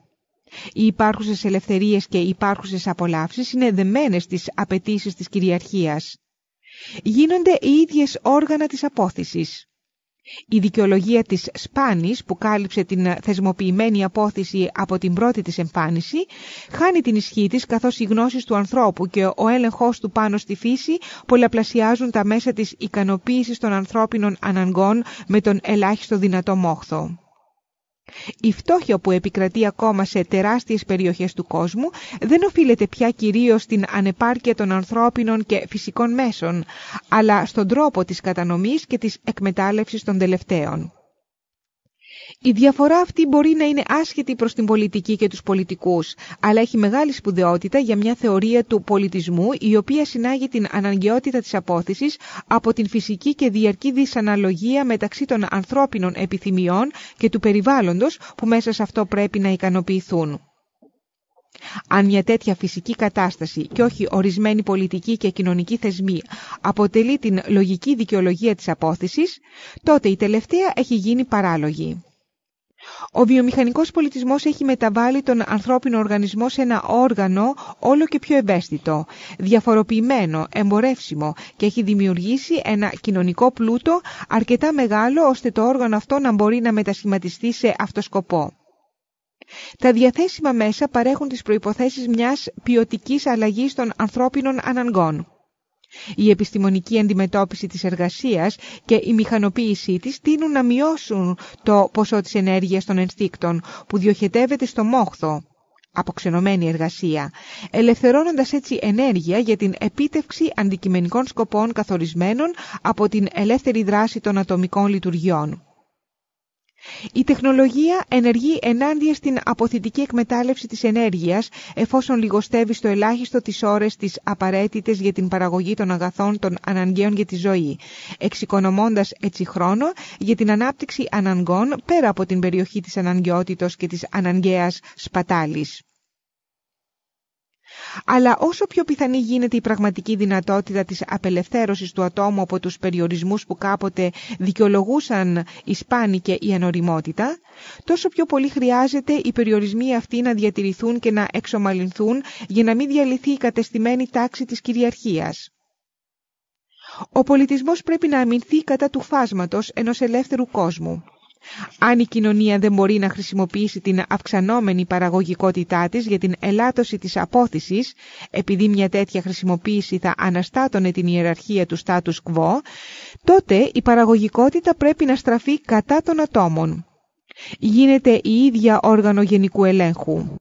Οι υπάρχουσες ελευθερίες και οι υπάρχουσες απολαύσεις είναι δεμένες στις απαιτήσεις της κυριαρχίας. Γίνονται οι ίδιες όργανα της απόθεσης. Η δικαιολογία της Σπάνης που κάλυψε την θεσμοποιημένη απόθεση από την πρώτη της εμφάνιση χάνει την ισχύ της καθώς οι γνώσεις του ανθρώπου και ο έλεγχος του πάνω στη φύση πολλαπλασιάζουν τα μέσα της ικανοποίησης των ανθρώπινων αναγκών με τον ελάχιστο δυνατό μόχθο. Η φτώχεια που επικρατεί ακόμα σε τεράστιες περιοχές του κόσμου δεν οφείλεται πια κυρίως στην ανεπάρκεια των ανθρώπινων και φυσικών μέσων, αλλά στον τρόπο της κατανομής και της εκμετάλλευσης των τελευταίων. Η διαφορά αυτή μπορεί να είναι άσχετη προς την πολιτική και τους πολιτικούς, αλλά έχει μεγάλη σπουδαιότητα για μια θεωρία του πολιτισμού η οποία συνάγει την αναγκαιότητα της απόθεσης από την φυσική και διαρκή δυσαναλογία μεταξύ των ανθρώπινων επιθυμιών και του περιβάλλοντος που μέσα σε αυτό πρέπει να ικανοποιηθούν. Αν μια τέτοια φυσική κατάσταση και όχι ορισμένη πολιτική και κοινωνική θεσμή αποτελεί την λογική δικαιολογία της απόθεσης, τότε η τελευταία έχει γίνει παράλογη. Ο βιομηχανικός πολιτισμός έχει μεταβάλει τον ανθρώπινο οργανισμό σε ένα όργανο όλο και πιο ευαίσθητο, διαφοροποιημένο, εμπορεύσιμο και έχει δημιουργήσει ένα κοινωνικό πλούτο αρκετά μεγάλο ώστε το όργανο αυτό να μπορεί να μετασχηματιστεί σε αυτοσκοπό. Τα διαθέσιμα μέσα παρέχουν τις προϋποθέσεις μιας ποιοτικής αλλαγής των ανθρώπινων αναγκών. Η επιστημονική αντιμετώπιση της εργασίας και η μηχανοποίησή της τείνουν να μειώσουν το ποσό της ενέργειας των ενστίκτων που διοχετεύεται στο μόχθο, αποξενωμένη εργασία, ελευθερώνοντας έτσι ενέργεια για την επίτευξη αντικειμενικών σκοπών καθορισμένων από την ελεύθερη δράση των ατομικών λειτουργιών. Η τεχνολογία ενεργεί ενάντια στην αποθητική εκμετάλλευση της ενέργειας εφόσον λιγοστεύει στο ελάχιστο τις ώρες τις απαραίτητες για την παραγωγή των αγαθών των αναγκαίων για τη ζωή, εξοικονομώντας έτσι χρόνο για την ανάπτυξη αναγκών πέρα από την περιοχή της αναγκαιότητος και της αναγκαίας σπατάλης. Αλλά όσο πιο πιθανή γίνεται η πραγματική δυνατότητα της απελευθέρωσης του ατόμου από τους περιορισμούς που κάποτε δικαιολογούσαν η σπάνη και η ανοριμότητα, τόσο πιο πολύ χρειάζεται οι περιορισμοί αυτοί να διατηρηθούν και να εξομαλυνθούν για να μην διαλυθεί η κατεστημένη τάξη της κυριαρχίας. Ο πολιτισμός πρέπει να αμυνθεί κατά του φάσματος ενός ελεύθερου κόσμου. Αν η κοινωνία δεν μπορεί να χρησιμοποιήσει την αυξανόμενη παραγωγικότητά της για την ελάττωση της απόθεσης, επειδή μια τέτοια χρησιμοποίηση θα αναστάτωνε την ιεραρχία του status quo, τότε η παραγωγικότητα πρέπει να στραφεί κατά των ατόμων. Γίνεται η ίδια όργανο γενικού ελέγχου.